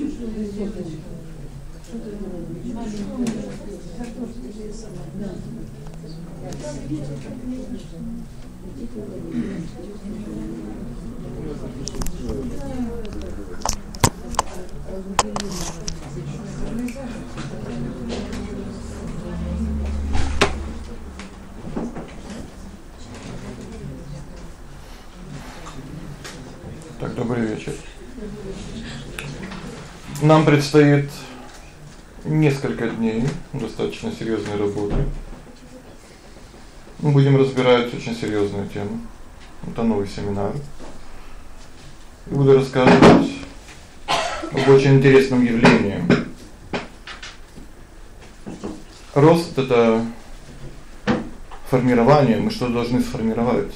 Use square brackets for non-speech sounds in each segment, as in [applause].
Так, Нам предстоит несколько дней достаточно серьёзной работы. Мы будем разбирать очень серьёзную тему. Это новый семинар. И буду рассказывать об очень интересном явлении. Рост это формирование, мы что должны сформировать.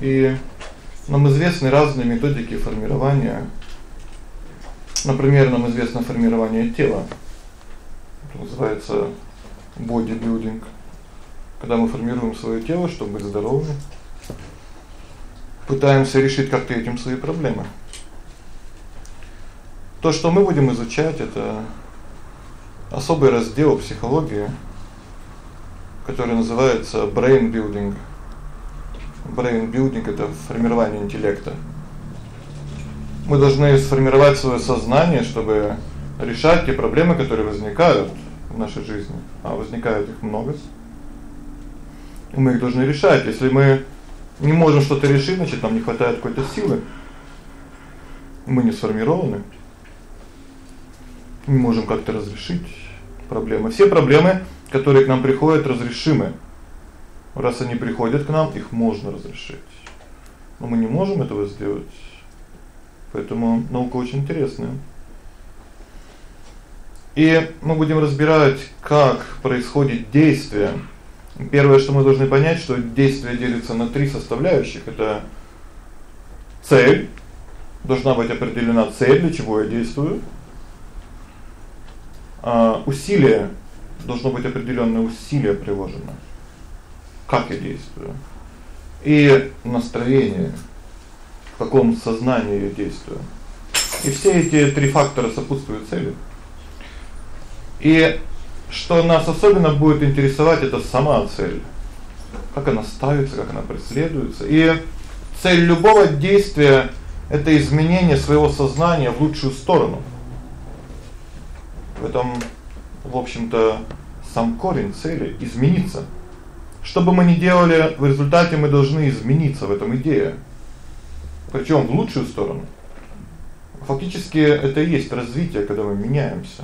И нам известны разные методики формирования. Например, нам известно формирование тела. Это называется бодибилдинг. Когда мы формируем своё тело, чтобы быть здоровыми, пытаемся решить как-то этим свои проблемы. То, что мы будем изучать это особый раздел психологии, который называется brain building. Brain building это формирование интеллекта. Мы должны сформировать своё сознание, чтобы решать те проблемы, которые возникают в нашей жизни. А возникает их много. И мы их должны решать. Если мы не можем что-то решить, значит, нам не хватает какой-то силы. Мы не сформированы. Не можем как-то разрешить проблемы. Все проблемы, которые к нам приходят, разрешимы. Раз они приходят к нам, их можно разрешить. Но мы не можем этого сделать. Поэтому наука очень интересная. И мы будем разбирать, как происходит действие. Первое, что мы должны понять, что действие делится на три составляющих. Это цель. Должна быть определена цель, для чего я действую. А усилие должно быть определённое усилие приложено как я действую. И настроение, в каком сознании я действую. И все эти три фактора сопутствуют цели. И что нас особенно будет интересовать это сама цель. Как она ставится, как она преследуется. И цель любого действия это изменение своего сознания в лучшую сторону. В этом, в общем-то, сам корень цели измениться. Что бы мы ни делали, в результате мы должны измениться в этом идее. Причём в лучшую сторону. Фактически это и есть развитие, когда мы меняемся.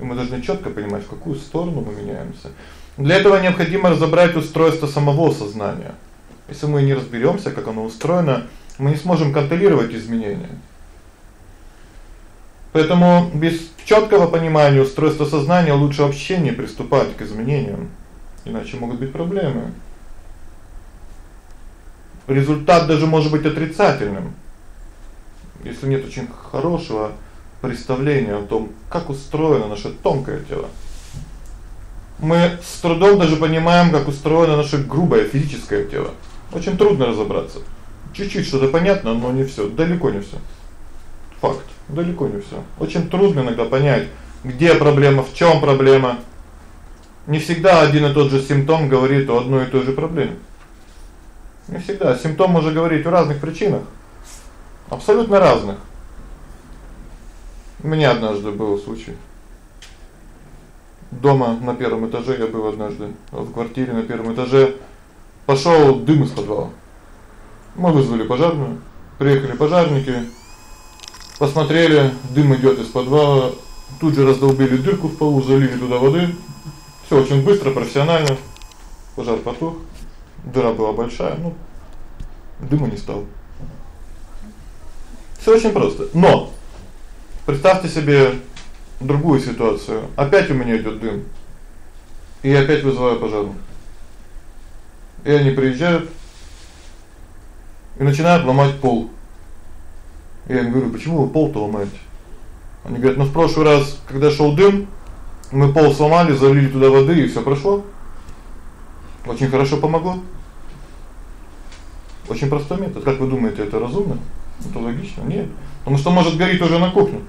И мы должны чётко понимать, в какую сторону мы меняемся. Для этого необходимо разобрать устройство самого сознания. Если мы не разберёмся, как оно устроено, мы не сможем контролировать изменения. Поэтому без чёткого понимания устройства сознания лучше вообще не приступать к изменениям. Иначе могут быть проблемы. Результат даже может быть отрицательным. Если нет очень хорошего представления о том, как устроено наше тонкое тело. Мы с трудом даже понимаем, как устроено наше грубое физическое тело. Очень трудно разобраться. Чуть-чуть что-то понятно, но не всё, далеко не всё. Факт, далеко не всё. Очень трудно иногда понять, где проблема, в чём проблема. Не всегда один и тот же симптом говорит о одной и той же проблеме. Не всегда симптом может говорить о разных причинах. Абсолютно разных. У меня однажды был случай. Дома на первом этаже я был однажды, в квартире на первом этаже пошёл дым из подвала. Мы вызвали пожарную, приехали пожарники, посмотрели, дым идёт из подвала, тут же раздолбили дырку в полу, залили туда воды, Всё очень быстро, профессионально. Пожар потух. Дыра была большая, ну дыма не стало. Всё очень просто. Но представьте себе другую ситуацию. Опять у меня идёт дым. И я опять вызываю пожарных. И они приезжают и начинают ломать пол. Я им говорю: "Почему вы пол-то ломаете?" Они говорят: "Ну в прошлый раз, когда шёл дым, мы пол сломали, залили туда воды и всё прошло. Очень хорошо помогло. Очень простой метод. Как вы думаете, это разумно? Это логично? Нет. Потому что может гореть уже на кухне.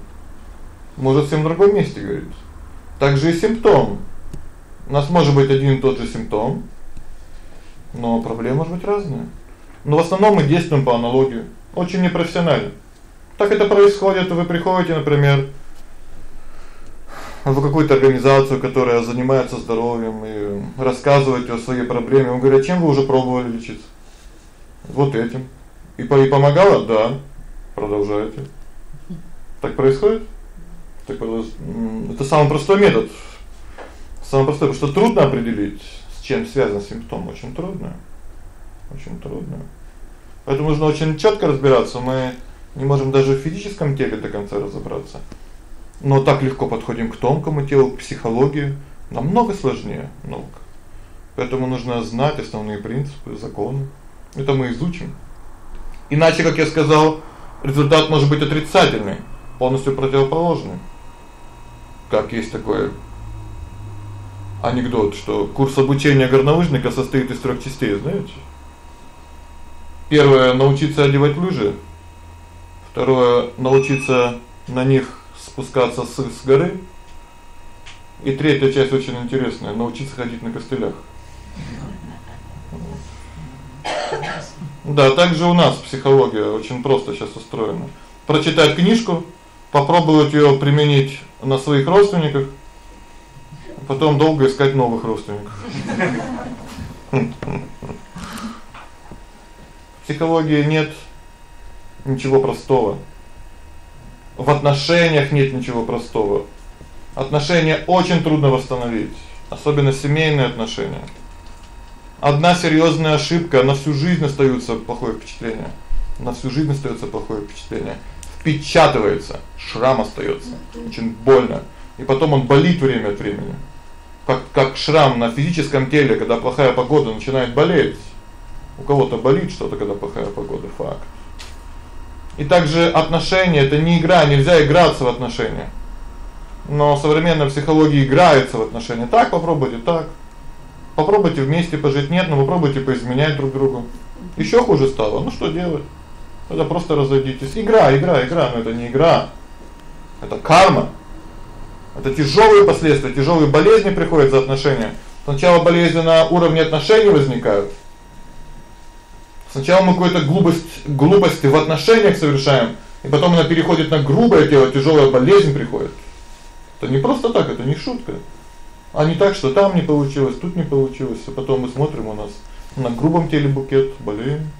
может совсем в другом месте говорить. Также и симптом. У нас может быть один и тот же симптом, но проблема может быть разная. Но в основном мы действуем по аналогии, очень непрофессионально. Так это происходит, вы приходите, например, в какую-то организацию, которая занимается здоровьем и рассказываете о своей проблеме. Он говорит: "Чем вы уже пробовали лечиться?" Вот этим. И по и помогало? Да. Продолжайте. Так происходит? Так это самый простой метод. Самый простой, потому что трудно определить, с чем связан симптом, очень трудно. Очень трудно. Поэтому нужно очень чётко разбираться. Мы не можем даже в физическом теле до конца разобраться. Но так легко подходим к тонкому телу, к психологии, намного сложнее наука. Поэтому нужно знать основные принципы, законы. Это мы изучим. Иначе, как я сказал, результат может быть отрицательный, полностью противоположный. Как есть такой анекдот, что курс обучения горнолыжника состоит из трёх частей, знаете? Первое научиться одевать лыжи. Второе научиться на них спускаться с с горы. И третья часть очень интересная научиться ходить на костылях. Да, также у нас психология очень просто сейчас устроена. Прочитать книжку, попробовать её применить на своих родственниках, потом долго искать новых родственников. В психологии нет ничего простого. В отношениях нет ничего простого. Отношения очень трудно восстановить, особенно семейные отношения. Одна серьёзная ошибка, на всю жизнь остаётся плохое впечатление. На всю жизнь остаётся плохое впечатление. Впечатывается, шрам остаётся. Очень больно. И потом он болит время от времени. Как как шрам на физическом теле, когда плохая погода начинает болеть. У кого-то болит что-то, когда плохая погода, факт. И также отношения это не игра, нельзя играться в отношения. Но современная психология играется в отношения. Так попробуйте, так. Попробуйте вместе пожить, нет, но попробуйте поизменять друг другу. Ещё хуже стало. Ну что делать? Это просто разойдитесь. Игра, игра, игра, но это не игра. Это карма. Это тяжёлые последствия, тяжёлые болезни приходят за отношения. Сначала болезни на уровне отношений возникают. Сначала мы какую-то глупость, глупости в отношениях совершаем, и потом она переходит на грубое тело, тяжёлая болезнь приходит. Это не просто так, это не шутка. А не так, что там не получилось, тут не получилось, а потом мы смотрим у нас на грубом теле букет, болеем.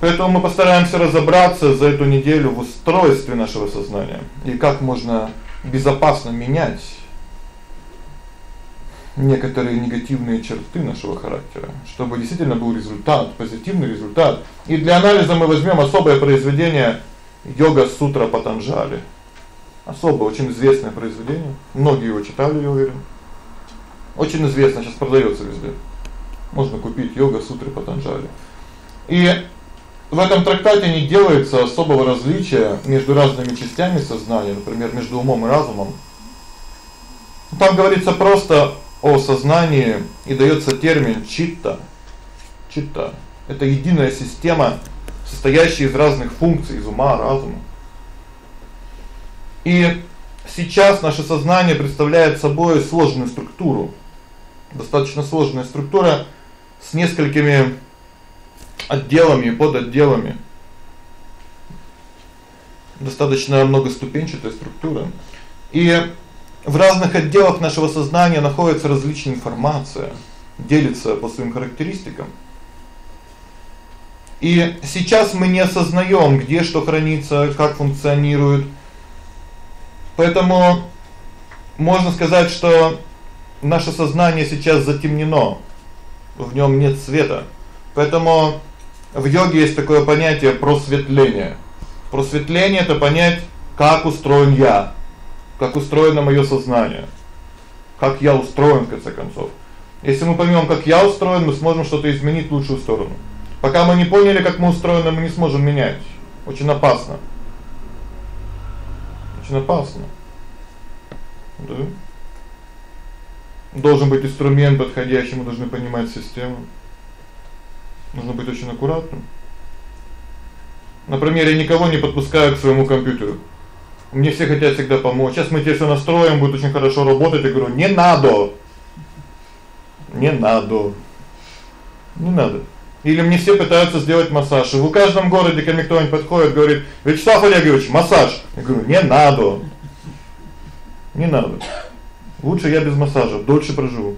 Поэтому мы постараемся разобраться за эту неделю в устройстве нашего сознания и как можно безопасно менять некоторые негативные черты нашего характера, чтобы действительно был результат, позитивный результат. И для анализа мы возьмем особое произведение Йога Сутра Патанджали. Особое, очень известное произведение. Многие его читали, я уверен. Очень известно, сейчас продаётся везде. Можно купить Йога Сутры Патанджали. И в этом трактате не делается особого различия между разными частями сознания, например, между умом и разумом. Там говорится просто о сознании и даётся термин читта. Читта это единая система, состоящая из разных функций, из ума, разума. И сейчас наше сознание представляет собой сложную структуру. Достаточно сложная структура с несколькими отделами и подотделами. Достаточно многоступенчатая структура. И в разных отделах нашего сознания находится различная информация, делится по своим характеристикам. И сейчас мы не осознаём, где что хранится, как функционирует Поэтому можно сказать, что наше сознание сейчас затемнено. В нём нет света. Поэтому в йоге есть такое понятие просветление. Просветление это понять, как устроен я, как устроено моё сознание. Как я устроен в конце концов. Если мы поймём, как я устроен, мы сможем что-то изменить в лучшую сторону. Пока мы не поняли, как мы устроены, мы не сможем менять. Очень опасно очень опасно. Да? Должен быть инструмент подходящий, мы должны понимать систему. Нужно быть очень аккуратным. Например, я никого не подпускаю к своему компьютеру. Мне все хотят всегда помочь. Сейчас мы тебе всё настроим, будет очень хорошо работать. Я говорю: "Не надо". Не надо. Не надо. Или мне все пытаются сделать массаж. И в каждом городе ко мне кто-нибудь подходит, говорит: "Вячеслав Олегович, массаж". Я говорю: "Не надо". Не надо. Лучше я без массажа, дольше проживу.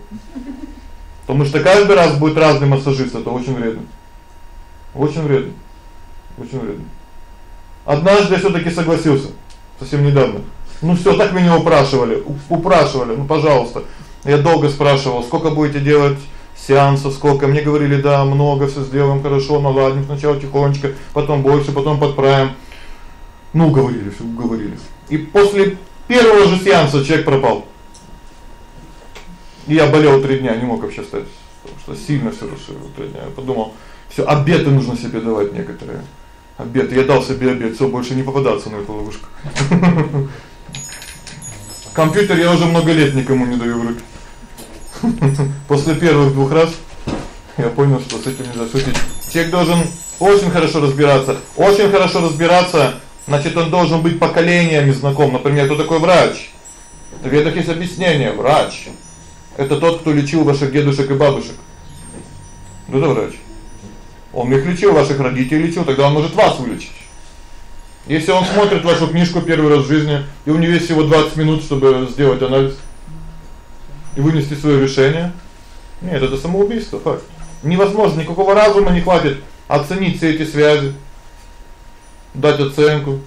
Потому что каждый раз будет разный массажист, это очень вредно. Очень вредно. Очень вредно. Однажды я всё-таки согласился, совсем недавно. Ну всё, так меня упрашивали, упрашивали, ну, пожалуйста. Я долго спрашивал: "Сколько будете делать сеансов, сколько?" Мне говорили: "Да, много, всё сделаем хорошо, наладим сначала тихонечко, потом больше, потом подправим". Ну, говорили, всё говорили. И после первого же сеанса человек пропал. И я болел 3 дня, не мог вообще встать, потому что сильно всё расширило 3 дня. Я подумал: "Всё, обеты нужно себе давать некоторые". Обет. Я дал себе обет, всё больше не попадаться на эту ловушку. [laughs] Компьютер я уже много лет никому не даю в руки. [laughs] После первых двух раз я понял, что с этим нельзя шутить. Человек должен очень хорошо разбираться. Очень хорошо разбираться, значит, он должен быть поколениями знаком. Например, кто такой врач? В ведах есть объяснение: врач это тот, кто лечил ваших дедушек и бабушек. Ну да, врач. Он их лечил, ваших родителей лечил, тогда он может вас вылечить. Если он смотрит вашу книжку первый раз в жизни, и у него есть всего 20 минут, чтобы сделать анализ и вынести своё решение, нет, это самоубийство, факт. Невозможно, никакого разума не хватит оценить все эти связи, дать оценку.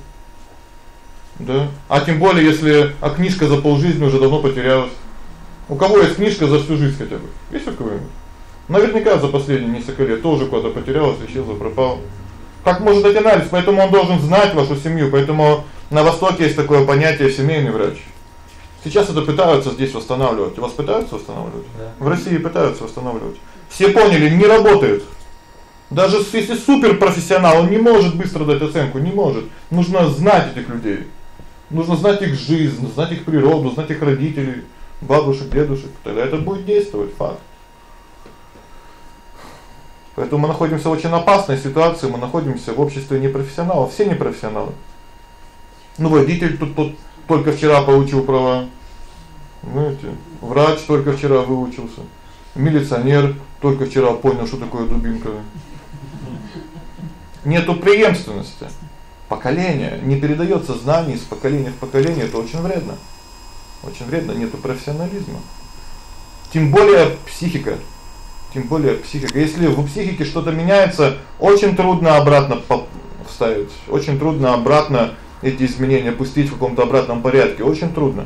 Да? А тем более, если а книжка за полжизни уже давно потерялась. У кого есть книжка за всю жизнь хотя бы? Есть у кого-нибудь? Наверняка за последние несколько лет тоже куда-то потерялась, исчезла, пропала. Как может дать анализ? Поэтому он должен знать вашу семью. Поэтому на востоке есть такое понятие семейный врач. Сейчас это пытаются здесь восстанавливать. Вас пытаются восстанавливать? Да. В России пытаются восстанавливать. Все поняли, не работает. Даже если суперпрофессионал, он не может быстро дать оценку, не может. Нужно знать этих людей. Нужно знать их жизнь, знать их природу, знать их родителей, бабушек, дедушек. Тогда это будет действовать, факт. Поэтому мы находимся в очень опасной ситуации, мы находимся в обществе непрофессионалов, все непрофессионалы. Ну, водитель тут, тут только вчера получил права. Знаете, врач только вчера выучился. Милиционер только вчера понял, что такое дубинка. Нету преемственности. Поколение не передаётся знания из поколения в поколение, это очень вредно. Очень вредно, нету профессионализма. Тем более психика тем более психика. Если в психике что-то меняется, очень трудно обратно вставить. Очень трудно обратно эти изменения пустить в каком-то обратном порядке, очень трудно.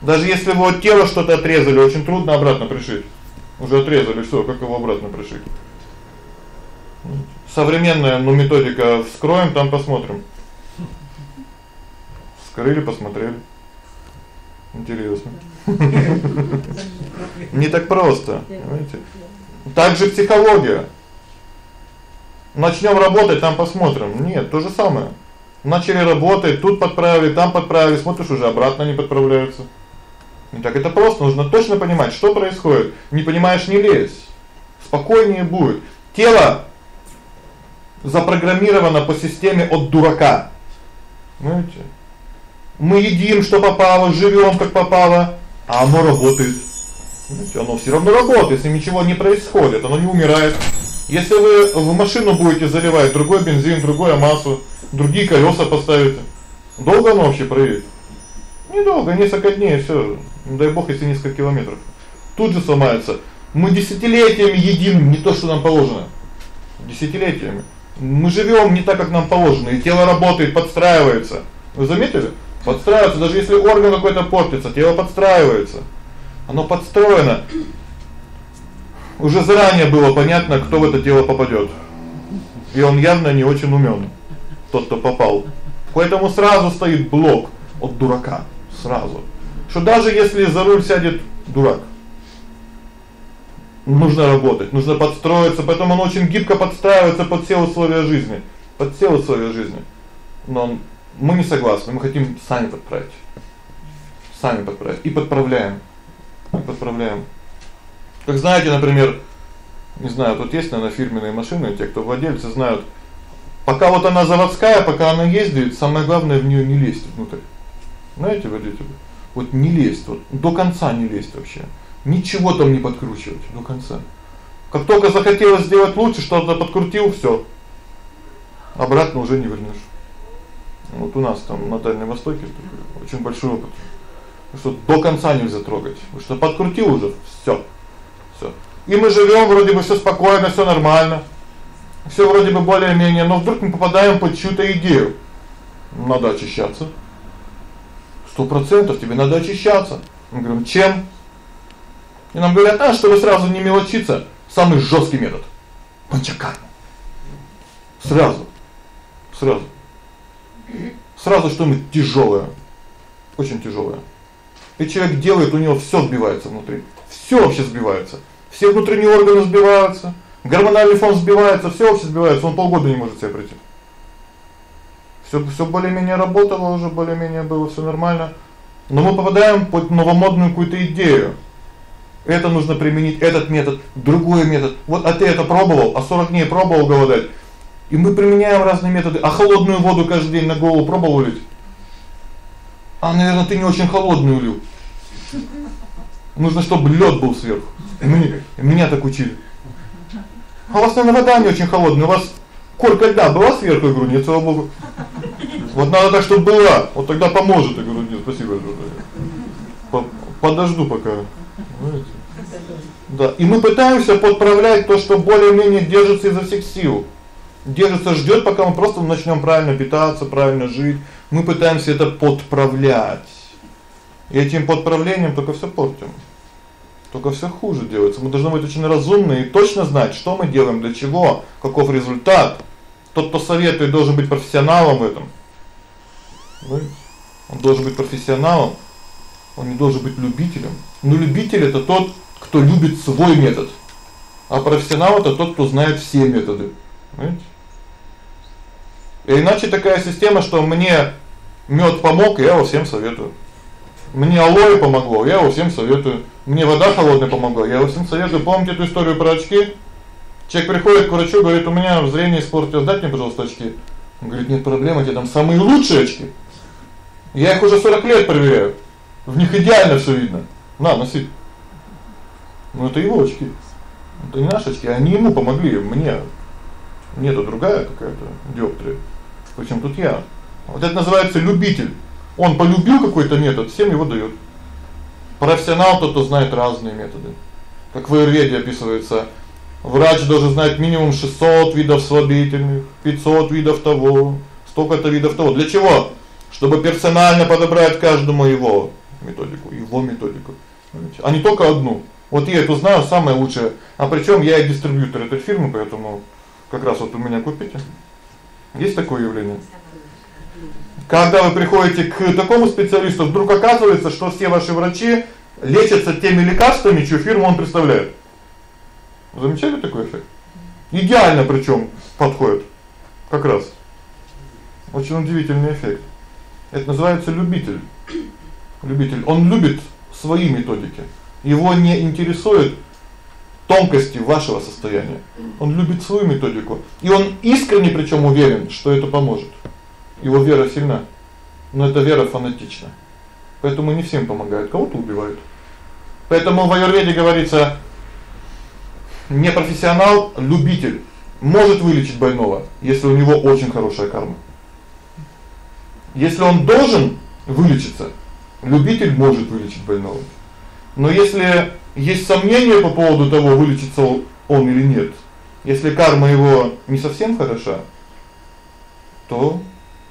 Даже если вот тело что-то отрезали, очень трудно обратно пришить. Уже отрезали всё, как его обратно пришить? Современная, ну, методика вскроем, там посмотрим. Вскрыли, посмотрели. Интересно. [laughs] Не так просто, понимаете? Также психология. Начнём работать, там посмотрим. Нет, то же самое. Начали работать, тут подправили, там подправили, смотришь, уже обратно не подправляются. Не так это просто, нужно точно понимать, что происходит. Не понимаешь, не лезь. Спокойнее будет. Тело запрограммировано по системе от дурака. Знаете? Мы едим, что попало, живём как попало, а оно работает. Знаете, оно всё равно работает, если ничего не происходит, оно не умирает. Если вы в машину будете заливать другой бензин, другое масло, другие колёса поставите, долго оно вообще проедет? Недолго, несколько дней, всё. Ну дай бог, если несколько километров. Тут же сломается. Мы десятилетиями едим не то, что нам положено. Десятилетиями. Мы живём не так, как нам положено, и тело работает, подстраивается. Вы заметили? Подстраивается, даже если орган какой-то портится, тело подстраивается. Оно подстроено. Уже заранее было понятно, кто в это тело попадёт. И он явно не очень умён. Тот, кто попал. Поэтому сразу стоит блок от дурака, сразу. Что даже если за руль сядет дурак, нужно работать, нужно подстроиться, поэтому он очень гибко подстраивается под все условия жизни, под все условия жизни. Но мы не согласны, мы хотим сами подправить. Сами подправить и подправляем. Мы подправляем. Как знаете, например, не знаю, тут есть, наверное, фирменные машины, те, кто владельцы знают, Пока вот она заводская, пока она ездит, самое главное в неё не лезть внутрь. Знаете, вот эти вот не лезть, вот до конца не лезть вообще. Ничего там не подкручивать до конца. Как только захотелось сделать лучше, что-то подкрутил, всё. Обратно уже не вернёшь. Вот у нас там на Дальнем Востоке очень большой опыт. Что до конца нельзя трогать. Потому что подкрутил уже всё. Всё. И мы живём, вроде бы всё спокойно, всё нормально. Всё вроде бы более-менее, но вдруг мы попадаем под чью-то идею. Надо очищаться. 100% тебе надо очищаться. Мы говорим: "Чем?" И нам говорят: "А, чтобы сразу не мелочиться, самый жёсткий метод. Панчакарма". Сразу. Сразу. Сразу что-нибудь тяжёлое. Очень тяжёлое. И человек делает, у него всё сбивается внутри. Всё вообще сбивается. Все внутренние органы сбиваются, гормональный фон сбивается, всё вообще сбивается, он полгода не может себя прийти. Всё всё более-менее работало, уже более-менее было всё нормально. Но мы попадаем под новомодную какую-то идею. Это нужно применить этот метод, другой метод. Вот а ты это пробовал, а 40 дней пробовал голодать. И мы применяем разные методы. А холодную воду каждый день на голову пробовал лить? А, наверное, ты не очень холодную лил. Нужно, чтобы лёд был сверху. Мне меня так учили. А у вас наверное вода не очень холодная, у вас корка льда была сверху, я говорю, слава богу. Вот надо так, чтобы была. Вот тогда поможет, я говорю, нет, спасибо. Подожду пока. Да, и мы пытаемся подправлять то, что более-менее держится изо всех сил. Держится, ждёт, пока мы просто начнём правильно питаться, правильно жить. Мы пытаемся это подправлять. И этим подправлением только всё портим. Только всё хуже делается. Мы должны быть очень разумны и точно знать, что мы делаем, для чего, каков результат. Тот, кто советует, должен быть профессионалом в этом. Он должен быть профессионалом. Он не должен быть любителем. Но любитель это тот, кто любит свой метод. А профессионал это тот, кто знает все методы. Понимаете? Иначе такая система, что мне мёд помог, я его всем советую. Мне алоэ помогло, я его всем советую. Мне вода холодная помогла, я всем советую. Помните эту историю про очки? Человек приходит к врачу, говорит: "У меня зрение испортилось, дайте мне, пожалуйста, очки". Он говорит: "Нет проблем, эти там самые лучшие очки. Я их уже 40 лет проверяю. В них идеально всё видно. На, носи". Ну это его очки. Это не наши очки, они ему помогли, мне. Нету другая какая-то диоптрия. Причём тут я? Вот это называется любитель. Он полюбил какой-то метод, всем его даёт. Профессионал тот, кто знает разные методы. Как в аюрведе описывается, врач должен знать минимум 600 видов слабительных, 500 видов того, столько-то видов того. Для чего? Чтобы персонально подобрать каждому его методику, его методику. А не только одну. Вот я эту знаю, самое лучшее. А причём я и дистрибьютор этой фирмы, поэтому как раз вот у меня купите. Есть такое явление. Когда вы приходите к такому специалисту, вдруг оказывается, что все ваши врачи лечатся теми лекарствами, чью фирму он представляет. Замечали такой эффект? Идеально причём подходит. Как раз. Очень удивительный эффект. Это называется любитель. Любитель. Он любит свои методики. Его не интересует тонкости вашего состояния. Он любит свою методику, и он искренне причём уверен, что это поможет. Его вера сильна. Но эта вера фанатична. Поэтому не всем помогает, кого-то убивают. Поэтому в аюрведе говорится: не профессионал, любитель может вылечить больного, если у него очень хорошая карма. Если он должен вылечиться, любитель может вылечить больного. Но если есть сомнения по поводу того, вылечится он или нет, если карма его не совсем хороша, то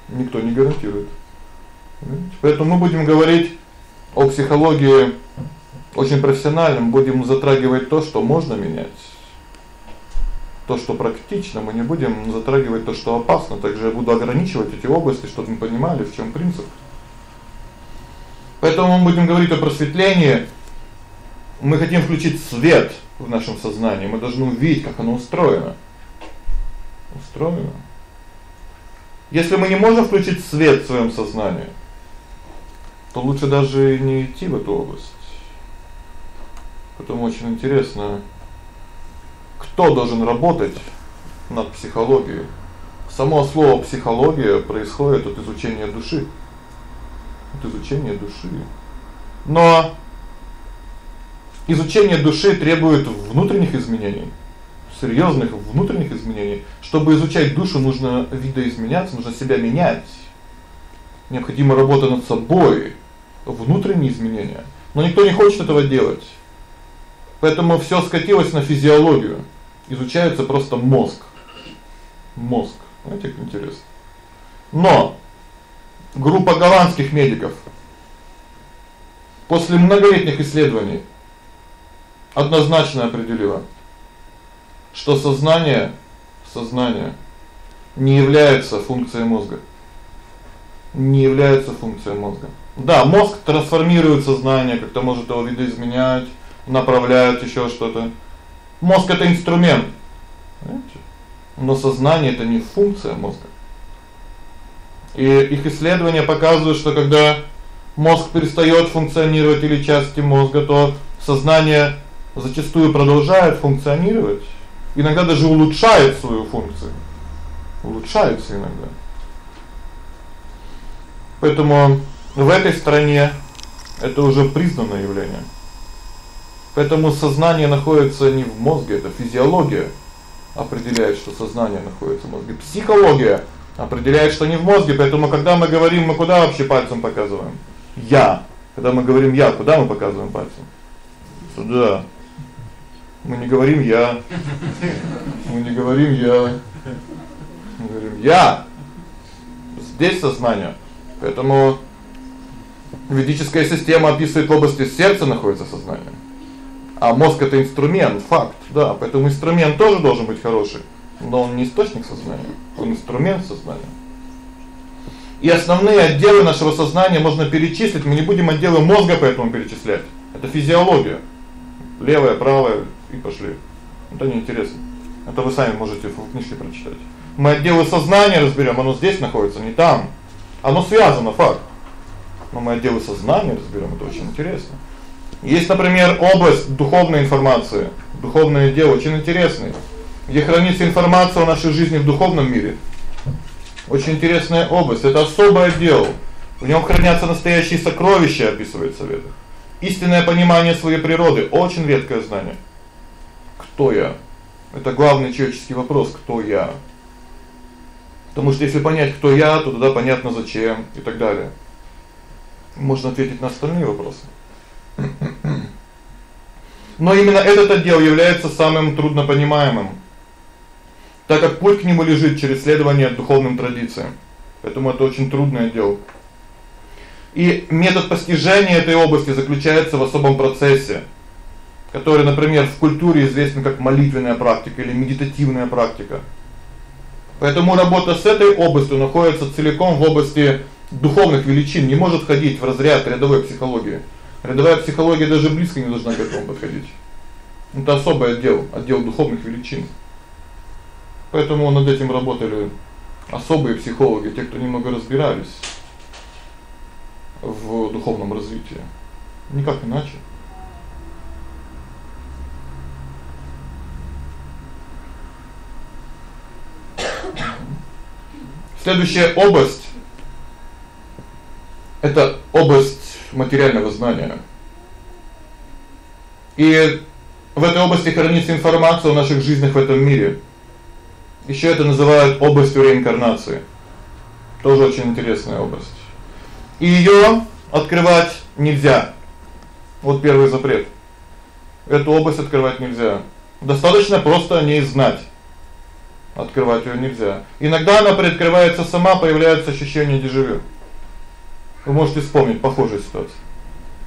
никто не гарантирует. Поэтому мы будем говорить о психологии очень профессиональным, будем затрагивать то, что можно менять. То, что практично, мы не будем затрагивать то, что опасно. Также я буду ограничивать эти области, чтобы мы понимали, в чём принцип. Поэтому мы будем говорить о просветлении. Мы хотим включить свет в нашем сознании. Мы должны увидеть, как оно устроено. Устроено. Если мы не можем включить свет в своём сознании, то лучше даже не идти в эту область. Потому очень интересно, кто должен работать над психологией Само слово психология происходит от изучения души. От изучения души. Но изучение души требует внутренних изменений, серьёзных внутренних изменений. Чтобы изучать душу, нужно видоизменяться, нужно себя менять. Необходима работа над собой, внутренние изменения. Но никто не хочет этого делать. Поэтому всё скатилось на физиологию. Изучается просто мозг. Мозг. Знаете, как интересно. Но группа голландских медиков после многолетних исследований однозначно определила, что сознание, сознание не является функцией мозга. Не является функцией мозга. Да, мозг трансформирует сознание, как-то может его видоизменять, направляет ещё что-то. Мозг это инструмент. Понимаете? Но сознание это не функция мозга. И их исследования показывают, что когда мозг перестаёт функционировать или части мозга, то сознание зачастую продолжает функционировать, иногда даже улучшает свою функцию. Улучшается иногда. Поэтому в этой стране это уже признанное явление. Поэтому сознание находится не в мозге, это физиология определяет, что сознание находится в мозге. Психология определяет, что не в мозге, поэтому когда мы говорим, мы куда вообще пальцем показываем? Я. Когда мы говорим я, куда мы показываем пальцем? Сюда. Мы не говорим я. Мы не говорим я. Мы говорим я. Здесь сознание. Поэтому ведическая система описывает в области сердца находится сознание. А мозг это инструмент, факт. Да, поэтому инструмент тоже должен быть хороший, но он не источник сознания, он инструмент сознания. И основные отделы нашего сознания можно перечислить, мы не будем отделы мозга поэтому перечислять. Это физиология. Левое, правое и пошли. Это не интересно. Это вы сами можете в книжке прочитать. Мы отделы сознания разберём, оно здесь находится, не там. Оно связано, факт. Но мы отделы сознания разберём, это очень интересно. Есть, например, область духовной информации. Духовное дело очень интересное. Где хранится информация о нашей жизни в духовном мире. Очень интересная область. Это особый отдел. В нём хранятся настоящие сокровища, описывает совет. Истинное понимание своей природы очень редкое знание. Кто я? Это главный человеческий вопрос, кто я? Потому что если понять, кто я, то тогда понятно зачем и так далее. Можно ответить на остальные вопросы. Но именно этот отдел является самым труднопонимаемым, так как путь к нему лежит через следование духовным традициям. Поэтому это очень трудный отдел. И метод постижения этой области заключается в особом процессе, который, например, в культуре известен как молитвенная практика или медитативная практика. Поэтому работа с этой областью находится целиком в области духовных величин, не может входить в разряд рядовой психологии. Рядовая психология даже близко не должна к этому подходить. Это особый отдел, отдел духовных величин. Поэтому над этим работали особые психологи, те, кто немного разбирались в духовном развитии. Никак иначе. Следующая область это область материального знания. И в этой области хранится информация о наших жизнях в этом мире. Ещё это называют областью реинкарнации. Тоже очень интересная область. И её открывать нельзя. Вот первый запрет. Эту область открывать нельзя. Достаточно просто о ней знать. Открывать её нельзя. Иногда она приоткрывается сама, появляется ощущение дежавю. Вы можете вспомнить похожую ситуацию.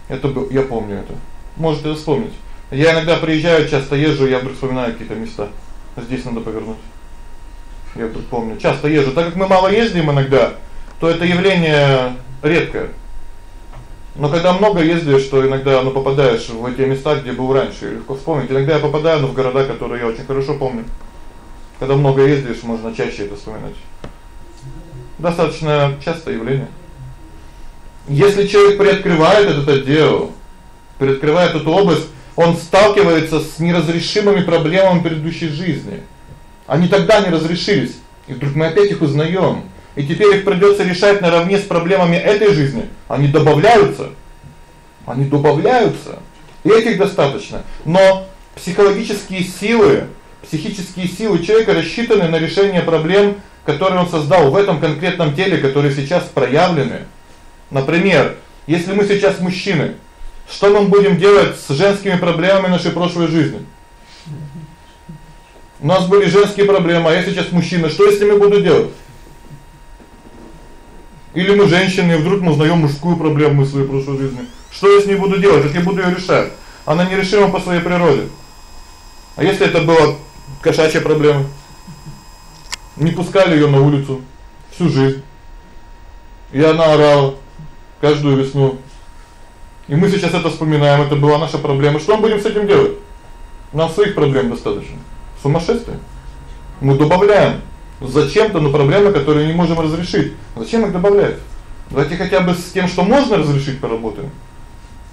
Это был, я помню это. Можете вспомнить. Я иногда приезжаю, часто езжу, я вдруг вспоминаю какие-то места. Здесь надо повернуть. Я вдруг помню. Часто езжу, так как мы мало ездим иногда, то это явление редкое. Но когда много ездишь, что иногда ну попадаешь в эти места, где был раньше, легко вспомнить. Иногда я попадаю ну, в города, которые я очень хорошо помню. Когда много ездишь, можно чаще это вспоминать. Достаточно частое явление. Если человек приоткрывает этот отдел, приоткрывает эту область, он сталкивается с неразрешимыми проблемами предыдущей жизни. Они тогда не разрешились. И вдруг мы опять их узнаём. И теперь их придётся решать наравне с проблемами этой жизни. Они добавляются. Они добавляются. И этих достаточно. Но психологические силы, психические силы человека рассчитаны на решение проблем, которые он создал в этом конкретном теле, которые сейчас проявлены. Например, если мы сейчас мужчины, что мы будем делать с женскими проблемами нашей прошлой жизни? У нас были женские проблемы, а я сейчас мужчина, что я с ними буду делать? Или мы женщины, и вдруг мы узнаём мужскую проблему своей прошлой жизни. Что я с ней буду делать? Я буду её решать? Она нерешима по своей природе. А если это была кошачья проблема? Не пускали её на улицу всю жизнь. И она орала каждую весну. И мы сейчас это вспоминаем, это была наша проблема. Что мы будем с этим делать? Нам своих проблем достаточно. Сумасшествие. Мы добавляем зачем-то на проблемы, которые не можем разрешить. Зачем их добавлять? Давайте хотя бы с тем, что можно разрешить, поработаем.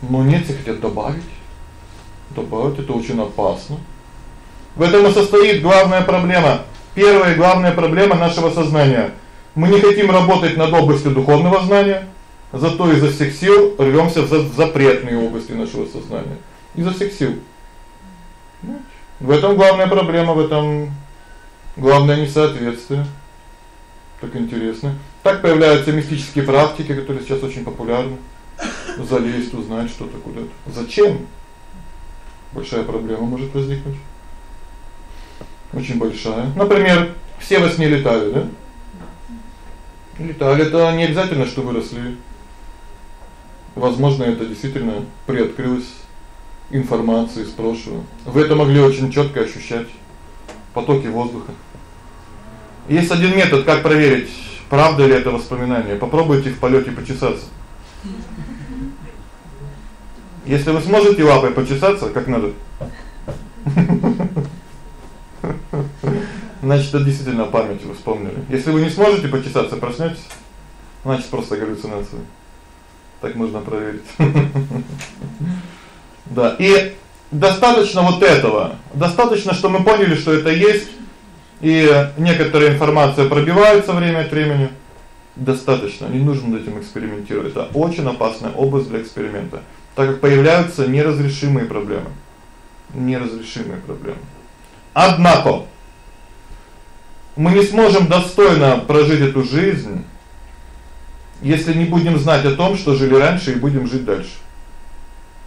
Но нет, все хотят добавить. Добавить это очень опасно. В этом и состоит главная проблема. Первая главная проблема нашего сознания. Мы не хотим работать над областью духовного знания, зато изо всех сил рвёмся в запретные области нашего сознания. Изо всех сил. В этом главная проблема, в этом главное несоответствие. Так интересно. Так появляются мистические практики, которые сейчас очень популярны залезть, узнать что-то куда-то. Зачем? Большая проблема может возникнуть. Очень большая. Например, все во сне летали, да? Летали это не обязательно, что выросли. Возможно, это действительно приоткрылась информация из прошлого. Вы это могли очень чётко ощущать потоки воздуха. Есть один метод, как проверить, правда ли это воспоминание. Попробуйте в полёте почесаться. Если вы сможете лапой почесаться, как надо. [laughs] Значит, это действительно память вы вспомнили. Если вы не сможете почесаться, проснётесь, значит, просто галлюцинация. Так можно проверить. [laughs] Да, и достаточно вот этого. Достаточно, что мы поняли, что это есть, и некоторая информация пробивается время от времени. Достаточно, не нужно над этим экспериментировать. Это очень опасная область для эксперимента так как появляются неразрешимые проблемы. Неразрешимые проблемы. Однако мы не сможем достойно прожить эту жизнь, если не будем знать о том, что жили раньше и будем жить дальше.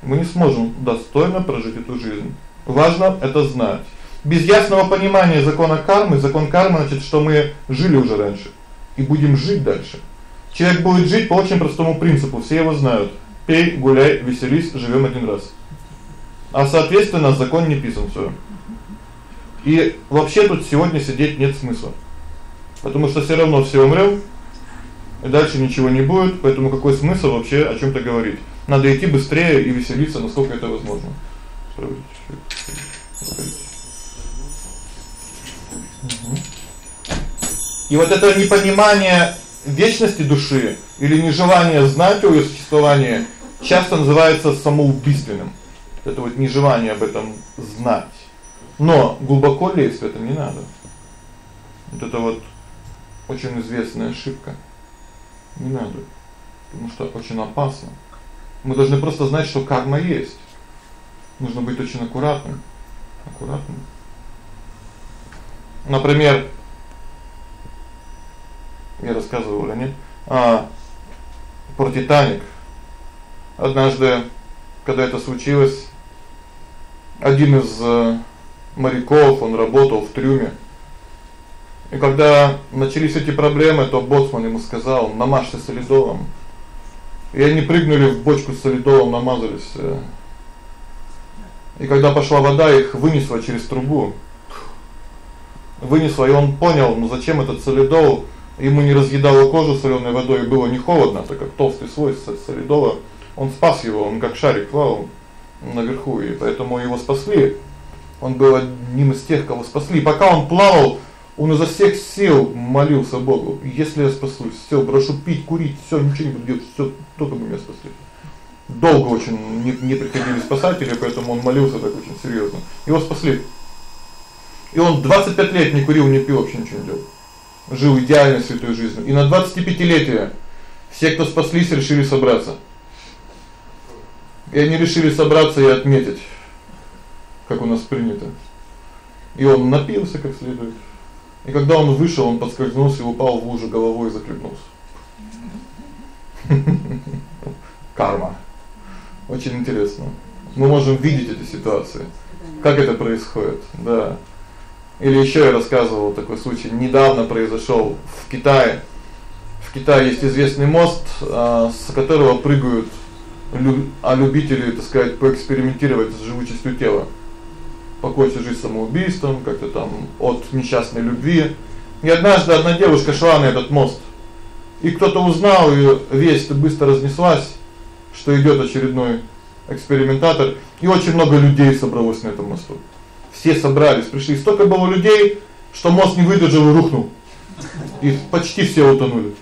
Мы не сможем достойно прожить эту жизнь. Важно это знать. Без ясного понимания закона кармы, закон кармы значит, что мы жили уже раньше и будем жить дальше. Человек будет жить по очень простому принципу, все его знают пей, гуляй, веселись, живём один раз. А соответственно, закон не писан всё. И вообще тут сегодня сидеть нет смысла. Потому что всё равно все умрём. И дальше ничего не будет, поэтому какой смысл вообще о чём-то говорить? Надо идти быстрее и веселиться, насколько это возможно. И вот это непонимание вечности души или нежелание знать о её существовании часто называется самоубийственным. Это вот нежелание об этом знать. Но глубоко лезть в это не надо. Вот это вот очень известная ошибка. Не надо. Потому что очень опасно. Мы должны просто знать, что карма есть. Нужно быть очень аккуратным. Аккуратным. Например, я рассказывал, нет? А про Титаник. Однажды, когда это случилось, один из э, моряков, он работал в трюме. И когда начались эти проблемы, то боцман ему сказал: "Намажьте солидолом". И они прыгнули в бочку с солидолом, намазались. Э. И когда пошла вода, их вынесло через трубу. Вынесло, и он понял, ну зачем этот солидол? Ему не разъедало кожу солёной водой, и было не холодно, так как толстый слой солидола он спас его, он как шарик плавал наверху, и поэтому его спасли. Он был одним из тех, кого спасли. Пока он плавал, он изо всех сил молился Богу: "Если я спасусь, всё, брошу пить, курить, всё, ничего не буду делать, всё, только бы меня спасли". Долго очень не не приходили спасатели, поэтому он молился так очень серьёзно. Его спасли. И он 25 лет не курил, не пил, вообще ничего не делал. жил идеальной святой жизнью. И на 25-летие все, кто спаслись, решили собраться. И они решили собраться и отметить, как у нас принято. И он напился как следует. И когда он вышел, он подскользнулся и упал в лужу головой и захлебнулся. [laughs] Карма. Очень интересно. Мы можем видеть эти ситуации. Как это происходит? Да. Или ещё я рассказывал такой случай, недавно произошёл в Китае. В Китае есть известный мост, а, с которого прыгают а любители, так сказать, поэкспериментировать с живучестью тела. Покончить жизнь самоубийством, как-то там от несчастной любви. И однажды одна девушка шла на этот мост. И кто-то узнал, и весть быстро разнеслась, что идёт очередной экспериментатор, и очень много людей собралось на этом мосту. Все собрались, пришли, столько было людей, что мост не выдержал и рухнул. И почти все утонули.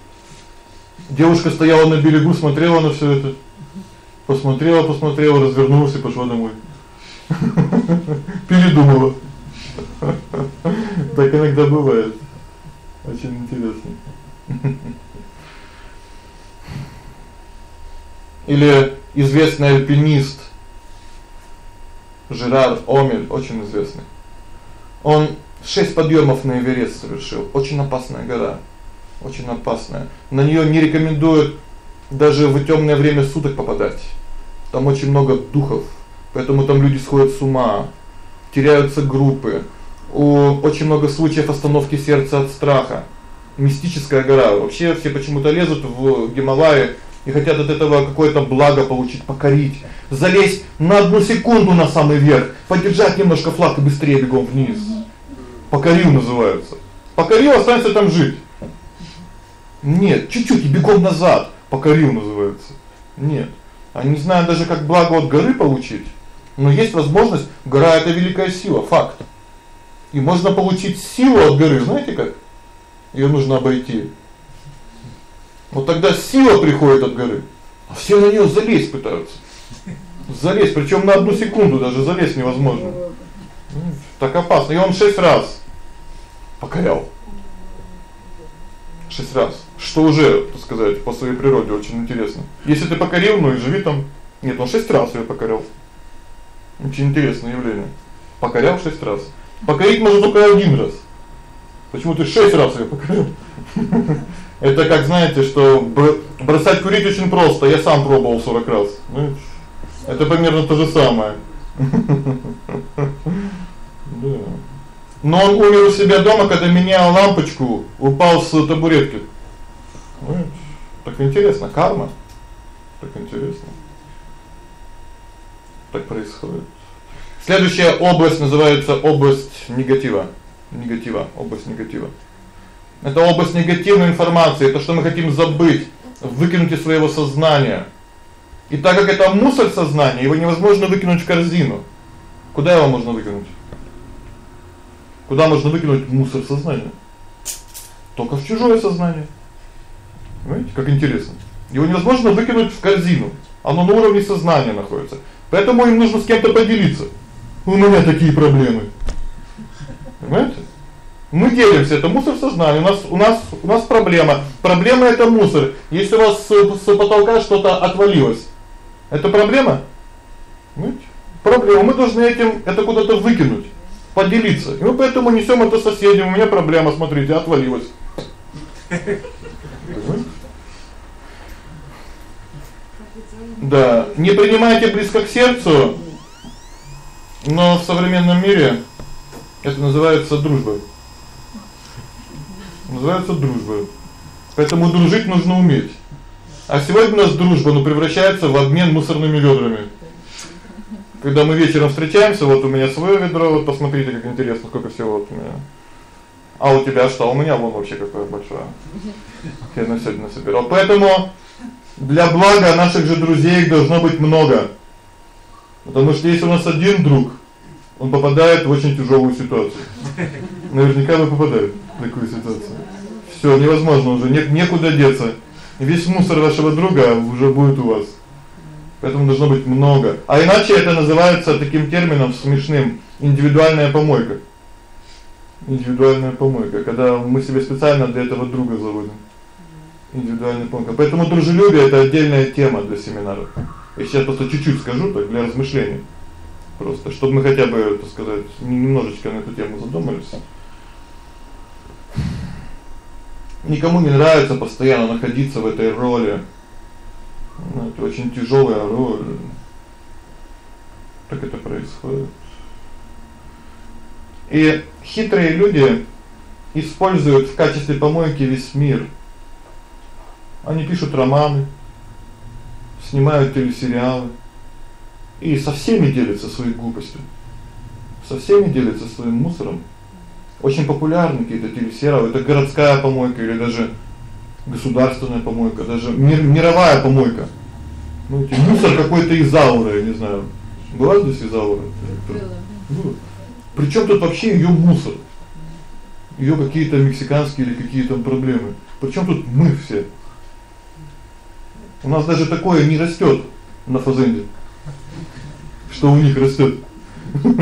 Девушка стояла на берегу, смотрела на всё это. Посмотрела, посмотрела, развернулась и пошла домой. [laughs] Передумала. Так иногда бывает. Очень интересно. Или известный альпинист Жерар Омель, очень известный. Он 6 подъёмов на Эверест совершил. Очень опасная гора. Очень опасная. На неё не рекомендуют даже в тёмное время суток попадать. Там очень много духов, поэтому там люди сходят с ума, теряются группы. У очень много случаев остановки сердца от страха. Мистическая гора. Вообще все почему-то лезут в Гималаи и хотят от этого какое-то благо получить, покорить, залезть на одну секунду на самый верх, подержать немножко флаг и быстрее бегом вниз. Покорил называется. Покорил, останься там жить. Нет, чуть-чуть и бегом назад. Покорил называется. Нет. Они не знают даже как благо от горы получить. Но есть возможность, гора это великая сила, факт. И можно получить силу от горы, знаете как? Её нужно обойти. Вот тогда сила приходит от горы. А все на неё залезть пытаются. Залезть, причём на одну секунду даже залезть невозможно. Так опасно. И он 6 раз покорял. 6 раз. Что уже, так сказать, по своей природе очень интересно. Если ты покорил, ну и живи там. Нет, он 6 раз её покорил. Очень интересное явление. Покорял 6 раз. Покорить можно только один раз. Почему ты 6 раз её покорил? [laughs] Это как, знаете, что бросать курить очень просто. Я сам пробовал 40 раз. Ну, это примерно то же самое. [laughs] Да. Но он умер у себя дома, когда менял лампочку, упал с табуретки. Ну, так интересно, карма. Так интересно. Так происходит. Следующая область называется область негатива. Негатива, область негатива. Это область негативной информации, то, что мы хотим забыть, выкинуть из своего сознания. И так как это мусор сознания, его невозможно выкинуть в корзину. Куда его можно выкинуть? Куда можно выкинуть мусор сознания? Только в чужое сознание. Понимаете, как интересно. Его невозможно выкинуть в корзину. Оно на уровне сознания находится. Поэтому им нужно с кем-то поделиться. У меня такие проблемы. Понимаете? Мы делимся, это мусор сознания. У нас у нас у нас проблема. Проблема это мусор. Если у вас с, с потолка что-то отвалилось, это проблема? Понимаете? Проблема. Мы должны этим это куда-то выкинуть, поделиться. И мы поэтому несём это соседям. У меня проблема, смотрите, отвалилось. Да, не принимайте близко к сердцу. Но в современном мире это называется дружба называется дружба. Поэтому дружить нужно уметь. А сегодня у нас дружба, ну, превращается в обмен мусорными ведрами. Когда мы вечером встречаемся, вот у меня своё ведро, вот посмотрите, как интересно, сколько всего вот у меня. А у тебя что? У меня вон вообще какое большое. Я на сегодня собирал. Поэтому для блага наших же друзей их должно быть много. Потому что если у нас один друг, он попадает в очень тяжелую ситуацию. Наверняка вы попадаете в такую ситуацию. Всё, невозможно уже, нет некуда деться. Весь мусор вашего друга уже будет у вас. Поэтому должно быть много. А иначе это называется таким термином смешным индивидуальная помойка. Индивидуальная помойка, когда мы себе специально для этого друга заводим. Индивидуальная помойка. Поэтому дружелюбие это отдельная тема для семинаров. Я сейчас просто чуть-чуть скажу так для размышлений. Просто чтобы мы хотя бы, так сказать, немножечко на эту тему задумались. Никому не нравится постоянно находиться в этой роли. Ну, это очень тяжёлая роль. Так это происходит. И хитрые люди используют в качестве помойки весь мир. Они пишут романы, снимают телесериалы и со всеми делятся своей глупостью. Со всеми делятся своим мусором. Очень популярны какие-то телесериалы, это городская помойка или даже государственная помойка, даже мир, мировая помойка. Ну, эти мусор какой-то из ауры, я не знаю. Была здесь из ауры? Было. Причём тут вообще её мусор? Её какие-то мексиканские или какие там проблемы. Причём тут мы все? У нас даже такое не растёт на фазенде. Что у них растёт? [laughs]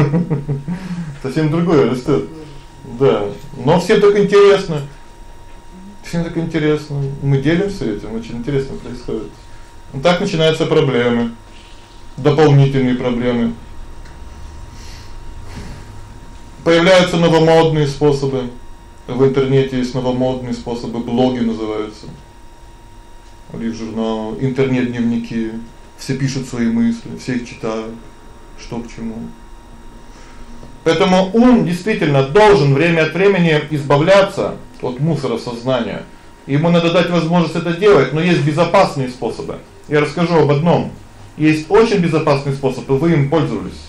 Совсем другое растёт. Да. Но всем так интересно. Всем так интересно. Мы делимся этим, очень интересно происходит. Вот так начинаются проблемы. Дополнительные проблемы. Появляются новомодные способы. В интернете есть новомодные способы, блоги называются. Или журнал, интернет-дневники. Все пишут свои мысли, все их читают, что к чему. Поэтому ум действительно должен время от времени избавляться от мусора сознания. Ему надо дать возможность это делать, но есть безопасные способы. Я расскажу об одном. Есть очень безопасный способ, и вы им пользовались.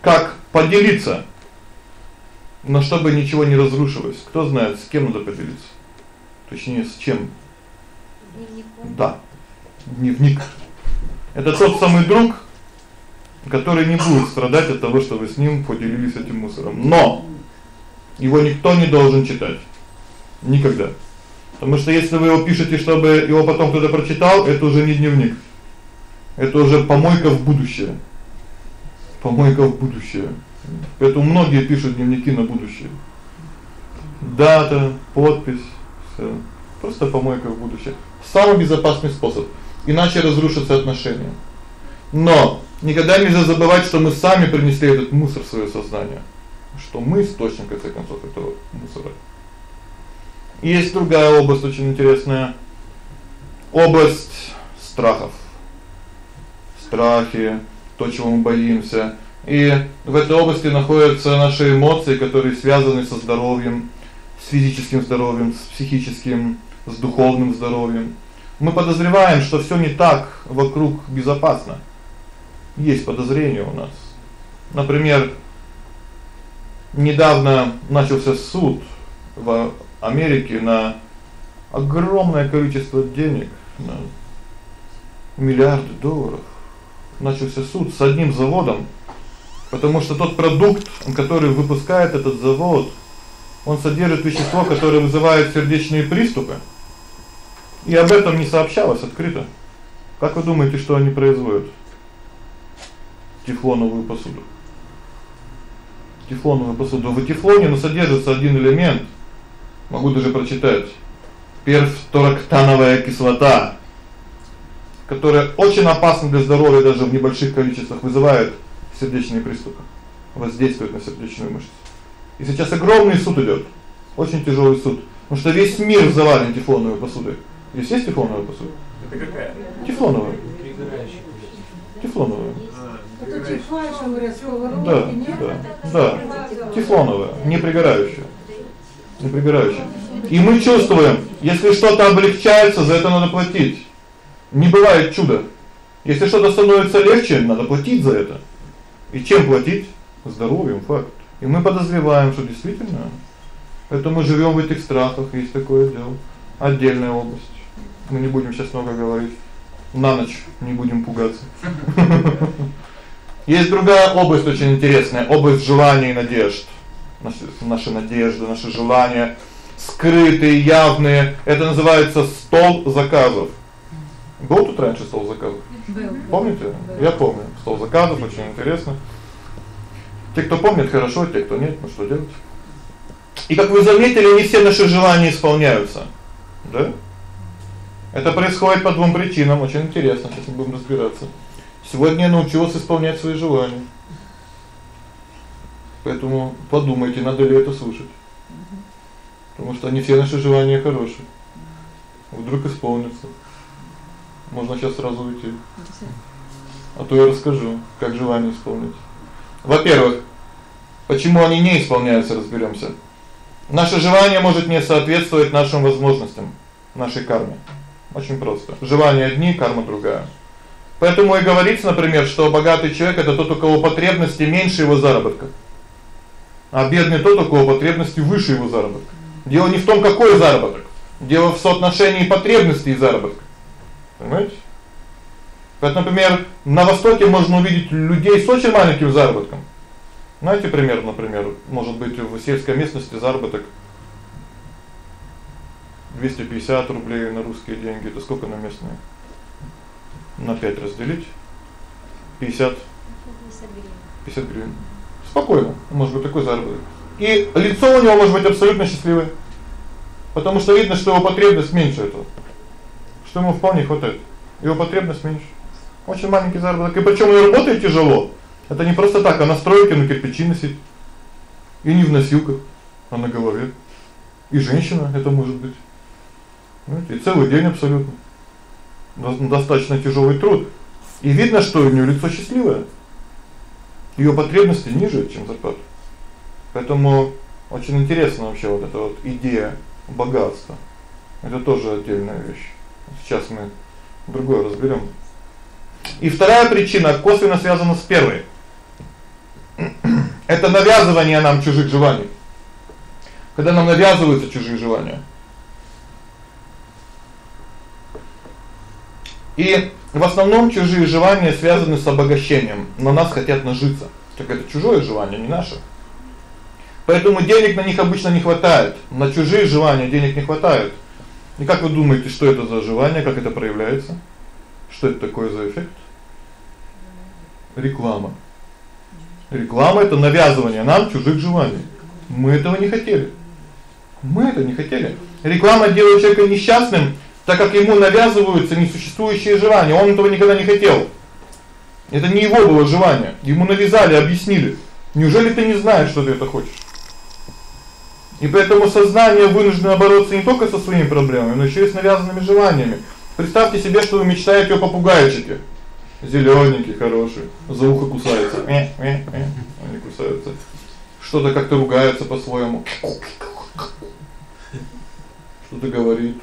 Как поделиться но чтобы ничего не разрушилось. Кто знает, с кем надо поделиться? Точнее, с чем? Дневником. Да. Дневник. Это тот самый друг, который не будет страдать от того, что вы с ним поделились этим мусором. Но его никто не должен читать. Никогда. Потому что если вы его пишете, чтобы его потом кто-то прочитал, это уже не дневник. Это уже помойка в будущее. Помойка в будущее. Поэтому многие пишут дневники на будущее. Дата, подпись, всё. Просто помойка в будущее. Самый безопасный способ. Иначе разрушатся отношения. Но никогда нельзя забывать, что мы сами принесли этот мусор в своё сознание. Что мы источник конце концов этого мусора. Есть другая область очень интересная. Область страхов. Страхи, то, чего мы боимся и в этой области находятся наши эмоции, которые связаны со здоровьем, с физическим здоровьем, с психическим, с духовным здоровьем. Мы подозреваем, что всё не так вокруг безопасно. Есть подозрение у нас. Например, недавно начался суд в Америке на огромное количество денег, на миллиарды долларов. Начался суд с одним заводом, Потому что тот продукт, который выпускает этот завод, он содержит вещество, которое вызывает сердечные приступы. И об этом не сообщалось открыто. Как вы думаете, что они производят? Тефлоновую посуду. Тефлоновую посуду. В тефлоне но содержится один элемент. Могу даже прочитать. Перфтороктановая кислота, которая очень опасна для здоровья даже в небольших количествах, вызывает сердечные приступы, воздействует на сердечную мышцу. И сейчас огромный суд идёт. Очень тяжёлый суд, потому что весь мир завален тефлоновой посудой. Здесь есть тефлоновая посуда? Это какая? Тефлоновая. Тефлоновая. Говорят, Да, да. Да. Тефлоновая, не пригорающая. Не пригорающая. И мы чувствуем, если что-то облегчается, за это надо платить. Не бывает чуда. Если что-то становится легче, надо платить за это. И чем платить? Здоровьем, факт. И мы подозреваем, что действительно это мы живём в этих страхах, есть такое дело. Отдельная область. Мы не будем сейчас много говорить. На ночь не будем пугаться. [laughs] Есть другая область очень интересная, область желаний и надежд. Наши наши надежды, наши желания скрытые, явные. Это называется стол заказов. Был тут раньше стол заказов? Был. Помните? Был. Я помню. Стол заказов очень интересно. Те, кто помнит, хорошо, те, кто нет, ну что делать? И как вы заметили, не все наши желания исполняются. Да? Это происходит по двум причинам, очень интересно, сейчас мы будем разбираться. Сегодня я научился исполнять свои желания. Поэтому подумайте, надо ли это слушать. Потому что не все наши желания хорошие. Вдруг исполнятся. Можно сейчас сразу уйти. А то я расскажу, как желание исполнить. Во-первых, почему они не исполняются, разберёмся. Наше желание может не соответствовать нашим возможностям, нашей карме. Очень просто. Желания одни, карма другая. Поэтому и говорится, например, что богатый человек это тот, у кого потребности меньше его заработка. А бедный тот, у кого потребности выше его заработка. Дело не в том, какой заработок. Дело в соотношении потребностей и заработка. Понимаете? Поэтому, например, на востоке можно увидеть людей с очень маленьким заработком. Знаете пример, например, может быть, в сельской местности заработок 250 рублей на русские деньги. Это сколько на местные? На 5 разделить 50 50 гривен. 50 гривен. Спокойно. Может быть такой заработок. И лицо у него может быть абсолютно счастливое. Потому что видно, что его потребность меньше этого. Что ему вполне хватает. Его потребность меньше. Очень маленький заработок. И причём он работает тяжело. Это не просто так, а на стройке на кирпичи носить. И не в носилках, а на голове. И женщина это может быть. И целый день абсолютно. Достаточно тяжелый труд. И видно, что у неё лицо счастливое. Её потребности ниже, чем зарплата. Поэтому очень интересно вообще вот эта вот идея богатства. Это тоже отдельная вещь. Сейчас мы другое разберём. И вторая причина косвенно связана с первой. [clears throat] Это навязывание нам чужих желаний. Когда нам навязываются чужие желания. И в основном чужие желания связаны с обогащением. На нас хотят нажиться. Так это чужое желание, не наше. Поэтому денег на них обычно не хватает. На чужие желания денег не хватает. И как вы думаете, что это за желание, как это проявляется? Что это такое за эффект? Реклама. Реклама это навязывание нам чужих желаний. Мы этого не хотели. Мы это не хотели. Реклама делает человека несчастным, так как ему навязываются несуществующие желания. Он этого никогда не хотел. Это не его было желание. Ему навязали, объяснили. Неужели ты не знаешь, что ты это хочешь? И поэтому сознание вынуждено бороться не только со своими проблемами, но ещё и с навязанными желаниями. Представьте себе, что вы мечтаете о попугайчике. Зелёненький, хороший, за ухо кусается. Э, э, э. Они кусаются. Что-то как-то ругаются по-своему. Что-то говорит.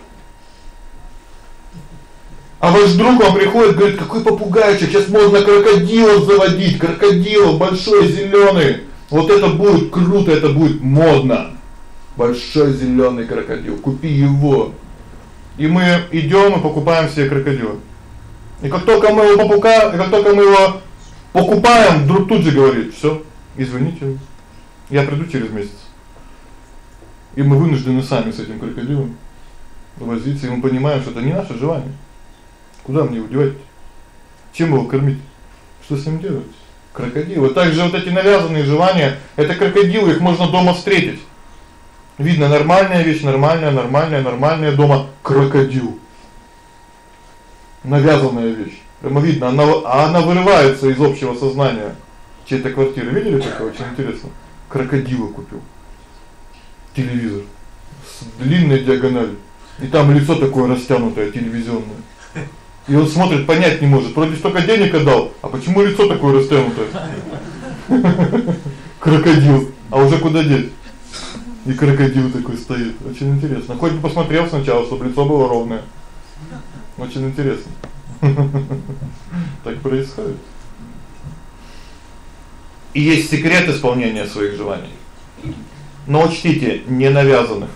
А ваш друг вам приходит, говорит: "Какой попугайчик? Сейчас можно крокодилов заводить, крокодилов большой зелёный. Вот это будет круто, это будет модно. Большой зелёный крокодил, купи его". И мы идём и покупаем себе крокодила. И как только мы его покупаем, как только мы его покупаем, вдруг тут же говорит: "Всё, извините, я приду через месяц". И мы вынуждены сами с этим крокодилом возиться, и мы понимаем, что это не наше желание. Куда мне его девать? Чем его кормить? Что с ним делать? Крокодил. Вот так же вот эти навязанные желания это крокодилы, их можно дома встретить. Видно нормальная вещь, нормальная, нормальная, нормальная дома крокодил навязанная вещь. Прямо видно, она а она вырывается из общего сознания чьей-то квартиры. Видели такое? Очень интересно. Крокодила купил. Телевизор с длинной диагональю. И там лицо такое растянутое телевизионное. И он смотрит, понять не может. Вроде столько денег отдал, а почему лицо такое растянутое? [laughs] Крокодил. А уже куда деть? И крокодил такой стоит. Очень интересно. Хоть бы посмотрел сначала, чтобы лицо было ровное. Очень интересно. [laughs] Так происходит. И есть секрет исполнения своих желаний. Но учтите, не навязанных.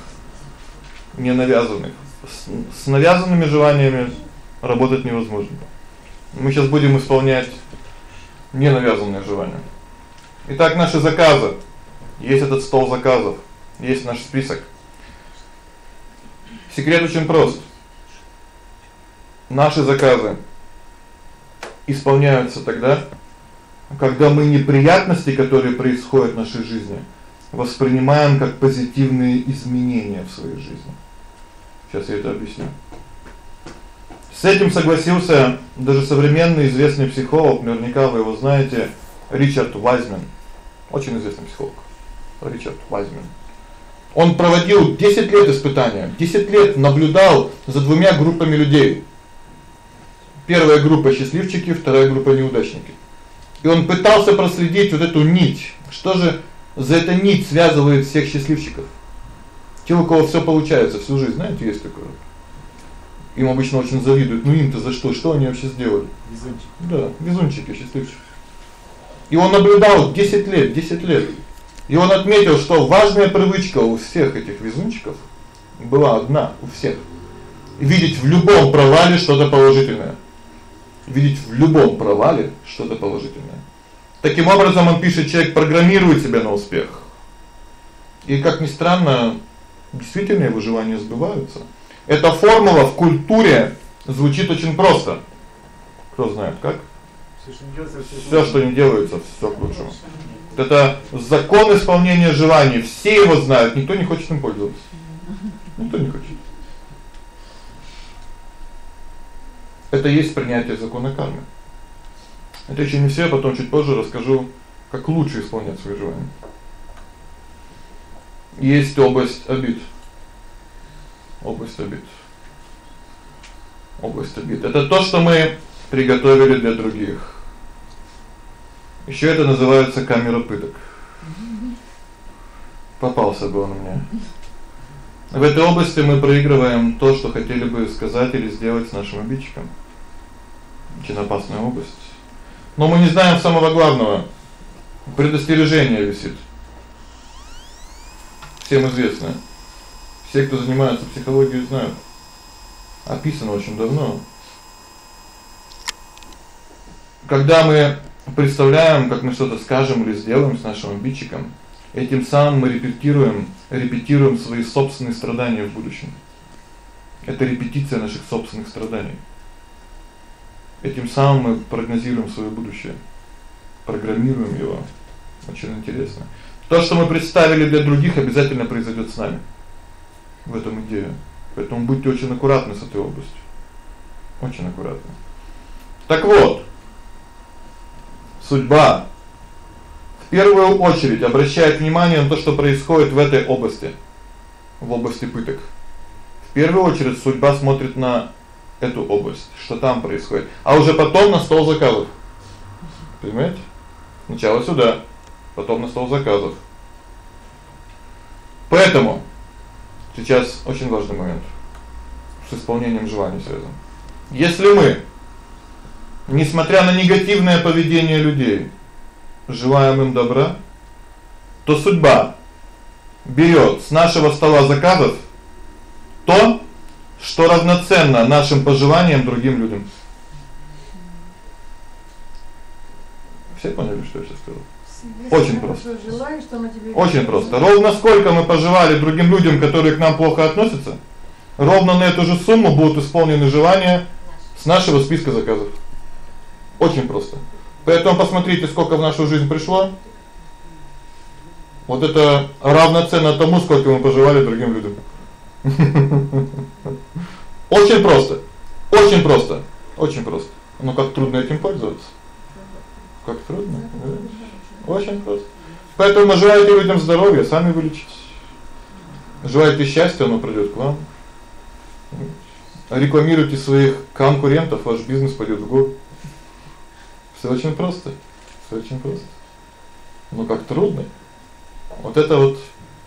Не навязанных. С, с навязанными желаниями работать невозможно. Мы сейчас будем исполнять не навязанные желания. Итак, наши заказы. Есть этот стол заказов, есть наш список. Секрет очень прост. Наши заказы исполняются тогда, когда мы неприятности, которые происходят в нашей жизни, воспринимаем как позитивные изменения в своей жизни. Сейчас я это объясню. С этим согласился даже современный известный психолог, наверняка вы его знаете, Ричард Вайзман. Очень известный психолог. Ричард Вайзман. Он проводил 10 лет испытания, 10 лет наблюдал за двумя группами людей. Первая группа счастливчики, вторая группа неудачники. И он пытался проследить вот эту нить. Что же за эта нить связывает всех счастливчиков? Те, у кого всё получается всю жизнь, знаете, есть такое. Им обычно очень завидуют. Ну им-то за что? Что они вообще сделали? Везунчики. Да, везунчики, счастливчики. И он наблюдал 10 лет, 10 лет. И он отметил, что важная привычка у всех этих везунчиков была одна у всех. Видеть в любом провале что-то положительное. Видеть в любом провале что-то положительное. Таким образом, он пишет, человек программирует себя на успех. И как ни странно, действительно его желания сбываются. Эта формула в культуре звучит очень просто. Кто знает как? Всё, что не делается, всё к лучшему. Это закон исполнения желаний, все его знают, никто не хочет им пользоваться. Никто не хочет. Это есть принятие закона кармы. Это ещё не все, потом чуть позже расскажу, как лучше исполнять свои желания. Есть область обид. Область обид. Область обид. Это то, что мы приготовили для других. Ещё это называется камера пыток. Попался бы он мне. В этой области мы проигрываем то, что хотели бы сказать или сделать с нашим обидчиком. Очень опасная область. Но мы не знаем самого главного. Предостережение висит. Всем известно. Все, кто занимается психологией, знают. Описано очень давно. Когда мы представляем, как мы что-то скажем или сделаем с нашим обидчиком, этим самым мы репетируем, репетируем свои собственные страдания в будущем. Это репетиция наших собственных страданий. Этим самым мы прогнозируем своё будущее, программируем его. Очень интересно. То, что мы представили для других, обязательно произойдёт с нами. В этом идея. Поэтому будьте очень аккуратны с этой областью. Очень аккуратны. Так вот, судьба в первую очередь обращает внимание на то, что происходит в этой области, в области пыток. В первую очередь судьба смотрит на эту область, что там происходит, а уже потом на стол заказов. Понимаете? Сначала сюда, потом на стол заказов. Поэтому сейчас очень важный момент с исполнением желаний связан. Если мы несмотря на негативное поведение людей, желаем им добра, то судьба берёт с нашего стола заказов то, что равноценно нашим пожеланиям другим людям. Все поняли, что я сейчас сказал? Очень просто. Желаешь, Очень просто. Ровно сколько мы пожелали другим людям, которые к нам плохо относятся, ровно на эту же сумму будут исполнены желания с нашего списка заказов. Очень просто. Поэтому посмотрите, сколько в нашу жизнь пришло. Вот это равноценно тому, сколько мы пожелали другим людям. [laughs] Очень просто. Очень просто. Очень просто. Но как трудно этим пользоваться. Как трудно. Очень просто. Поэтому желайте людям здоровья, сами вылечитесь. Желаете счастья, оно придёт к вам. Рекламируйте своих конкурентов, ваш бизнес пойдёт в гору. Всё очень просто. Всё очень просто. Но как трудно. Вот это вот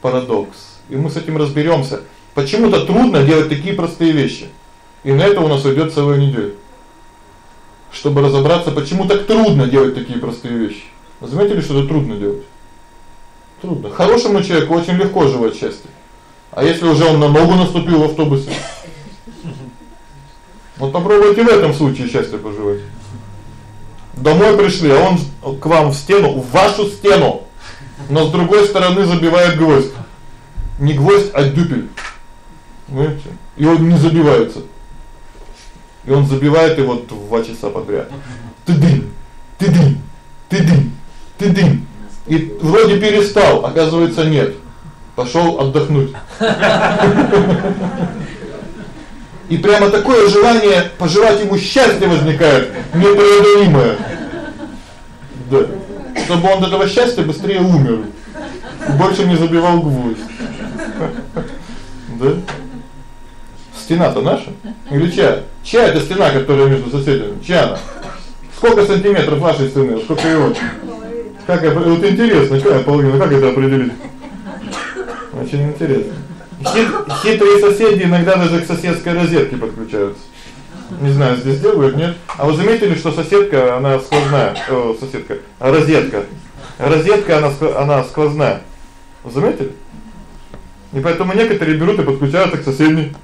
парадокс. И мы с этим разберёмся. Почему-то трудно делать такие простые вещи. И на это у нас уйдёт целая неделя. Чтобы разобраться, почему так трудно делать такие простые вещи. Вы заметили, что это трудно делать? Трудно. Хорошему человеку очень легко желать счастья. А если уже он на ногу наступил в автобусе? Вот попробуйте в этом случае счастье пожелать. Домой пришли, а он к вам в стену, в вашу стену. Но с другой стороны забивает гвоздь. Не гвоздь, а дюпель. Понимаете? И он не забивается. И он забивает его 2 часа подряд. Ты дым. Ты дым. Ты дым. Ты дым. И вроде перестал, оказывается, нет. Пошёл отдохнуть. И прямо такое желание пожелать ему счастья возникает, непреодолимое. Да. Чтобы он от этого счастья быстрее умер. Больше не забивал гвоздь. Да? Стена-то наша? Или чья? Чья это стена, которая между соседями? Чья она? Сколько сантиметров вашей стены? Сколько его? Как вот интересно, какая половина, как это определить? Очень интересно. Хит, хитрые соседи иногда даже к соседской розетке подключаются. Не знаю, здесь делают, нет? А вы заметили, что соседка, она сквозная, э, соседка, розетка. Розетка она она сквозная. Вы заметили? И поэтому некоторые берут и подключаются к соседней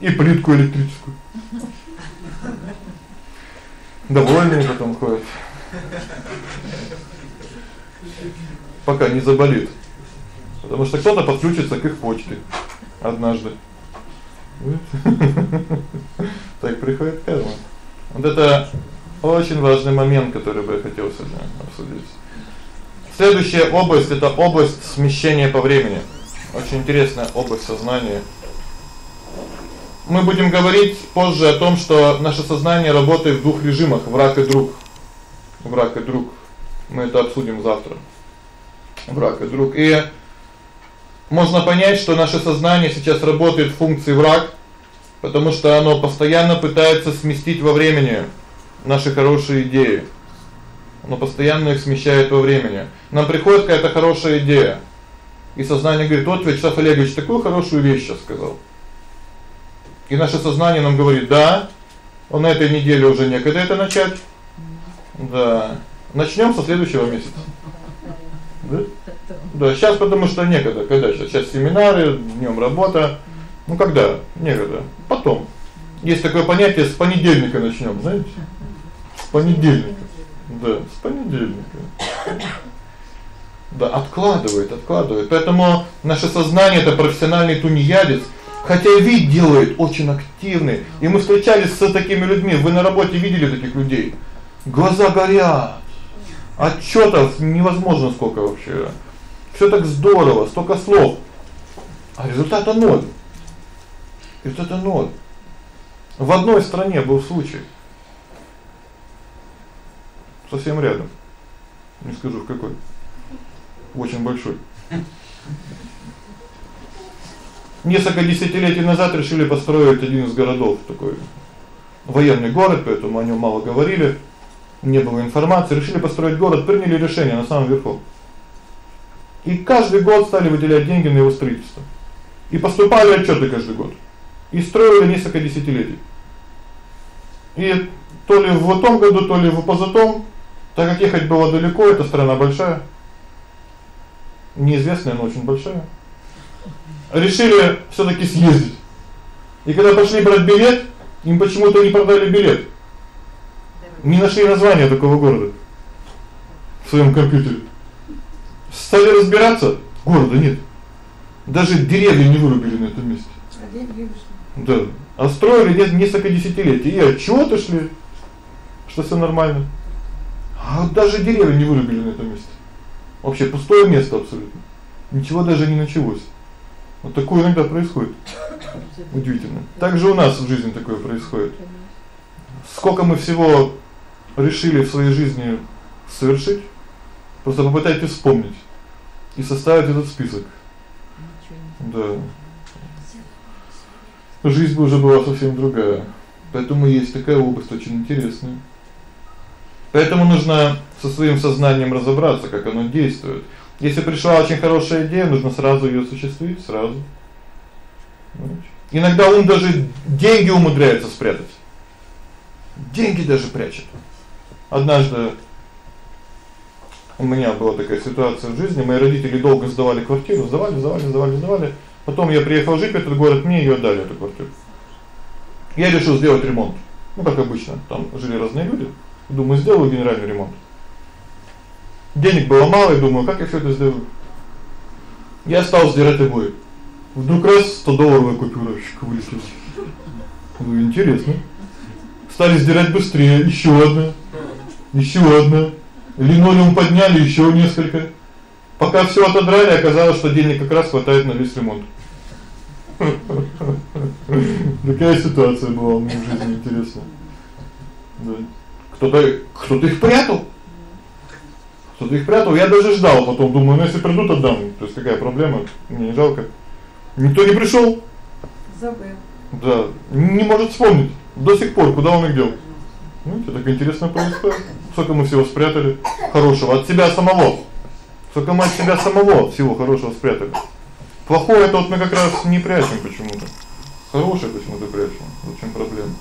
и плитку электрическую. Довольные потом ходят. Пока не заболит. Потому что кто-то подключится к их почте однажды. Так приходит карма. Вот это очень важный момент, который бы я хотел сегодня обсудить. Следующая область это область смещения по времени. Очень интересная область сознания. Мы будем говорить позже о том, что наше сознание работает в двух режимах: враг и друг. Враг и друг. Мы это обсудим завтра. Враг и друг. И можно понять, что наше сознание сейчас работает в функции враг, потому что оно постоянно пытается сместить во времени наши хорошие идеи. Оно постоянно их смещает во времени. Нам приходит какая-то хорошая идея. И сознание говорит: "Вот Вячеслав Олегович такую хорошую вещь сейчас сказал". И наше сознание нам говорит: "Да, он на этой неделе уже некогда это начать". Да. Начнём со следующего месяца. Да? Да, сейчас потому что некогда. Когда сейчас? Сейчас семинары, днём работа. Ну когда? Некогда. Потом. Есть такое понятие с понедельника начнём, знаете? С понедельника. Да, с понедельника. Да, откладывает, откладывает. Поэтому наше сознание это профессиональный тунеядец, хотя вид делает очень активный. И мы встречались с такими людьми. Вы на работе видели таких людей? Глаза горят. Отчётов невозможно сколько вообще. Всё так здорово, столько слов. А результата ноль. Результата ноль. В одной стране был случай. Совсем рядом. Не скажу в какой очень большой. Несколько десятилетий назад решили построить один из городов такой военный город, поэтому о нём мало говорили. Не было информации, решили построить город, приняли решение на самом верху. И каждый год стали выделять деньги на его строительство. И поступали отчёты каждый год. И строили несколько десятилетий. И то ли в том году, то ли в позатом, так как ехать было далеко, эта страна большая, неизвестная, но очень большая. Решили всё-таки съездить. И когда пошли брать билет, им почему-то не продали билет. Не нашли названия такого города в своём компьютере. Стали разбираться, города нет. Даже деревья не вырубили на этом месте. Да. А строили несколько десятилетий, и отчёты шли, что всё нормально. А вот даже деревья не вырубили на этом месте. Вообще пустое место абсолютно. Ничего даже не началось. Вот такое иногда происходит. Удивительно. Так же у нас в жизни такое происходит. Сколько мы всего решили в своей жизни совершить? Просто попытайтесь вспомнить и составить этот список. Да. Жизнь бы уже была совсем другая. Поэтому есть такая область очень интересная. Поэтому нужно со своим сознанием разобраться, как оно действует. Если пришла очень хорошая идея, нужно сразу её осуществить, сразу. Иногда ум даже деньги умудряется спрятать. Деньги даже прячет. Однажды у меня была такая ситуация в жизни, мои родители долго сдавали квартиру, сдавали, сдавали, сдавали, сдавали. Потом я приехал жить в этот город, мне её отдали эту квартиру. Я решил сделать ремонт. Ну как обычно, там жили разные люди. Думаю, сделаю генеральный ремонт. Денег было мало, и думаю, как я всё это сделаю? Я стал сдирать обои. Вдруг раз 100 долларовая купюра вылетела. Ну интересно. Стали сдирать быстрее, ещё одна. Ещё одна. Линолеум подняли ещё несколько. Пока всё отодрали, оказалось, что денег как раз хватает на весь ремонт. [laughs] Такая ситуация была у меня в жизни интересная. Да. Кто-то кто-то их прятал. Кто-то их прятал. Я даже ждал, потом думаю, ну если придут, отдам. То есть какая проблема? Мне не жалко. Никто не пришёл. Забыл. Да, не может вспомнить до сих пор, куда он их дел. Ну, это так интересно происходит. Сколько мы всего спрятали хорошего от себя самого. Сколько мы от себя самого всего хорошего спрятали. Плохое это вот мы как раз не прячем почему-то. Хорошее почему-то прячем. В чем проблема?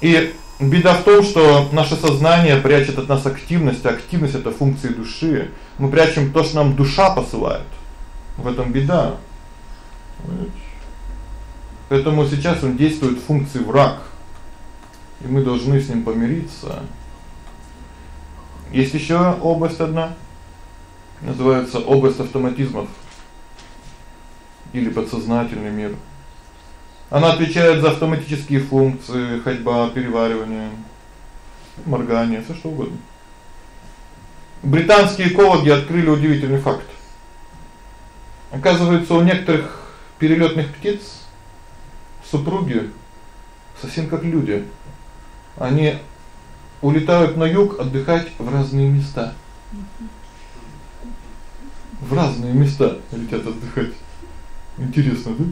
И беда в том, что наше сознание прячет от нас активность, а активность это функции души. Мы прячем то, что нам душа посылает. В этом беда. Поэтому сейчас он действует функции враг. И мы должны с ним помириться. Есть ещё область одна, называется область автоматизмов или подсознательный мир. Она отвечает за автоматические функции, ходьба, переваривание, моргание, всё что угодно. Британские экологи открыли удивительный факт. Оказывается, у некоторых перелётных птиц супруги совсем как люди. Они улетают на юг отдыхать в разные места. В разные места летят отдыхать. Интересно, да?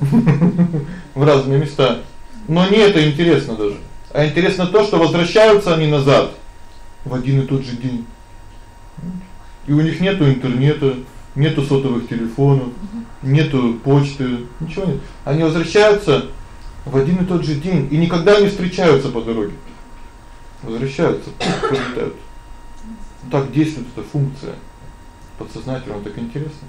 [laughs] В разные места. Но не это интересно даже. А интересно то, что возвращаются они назад в один и тот же день. И у них нету интернета, нету сотовых телефонов, нету почты, ничего нет. Они возвращаются в один и тот же день и никогда не встречаются по дороге. Возвращаются, прилетают. Так действует эта функция. Подсознательно так интересно.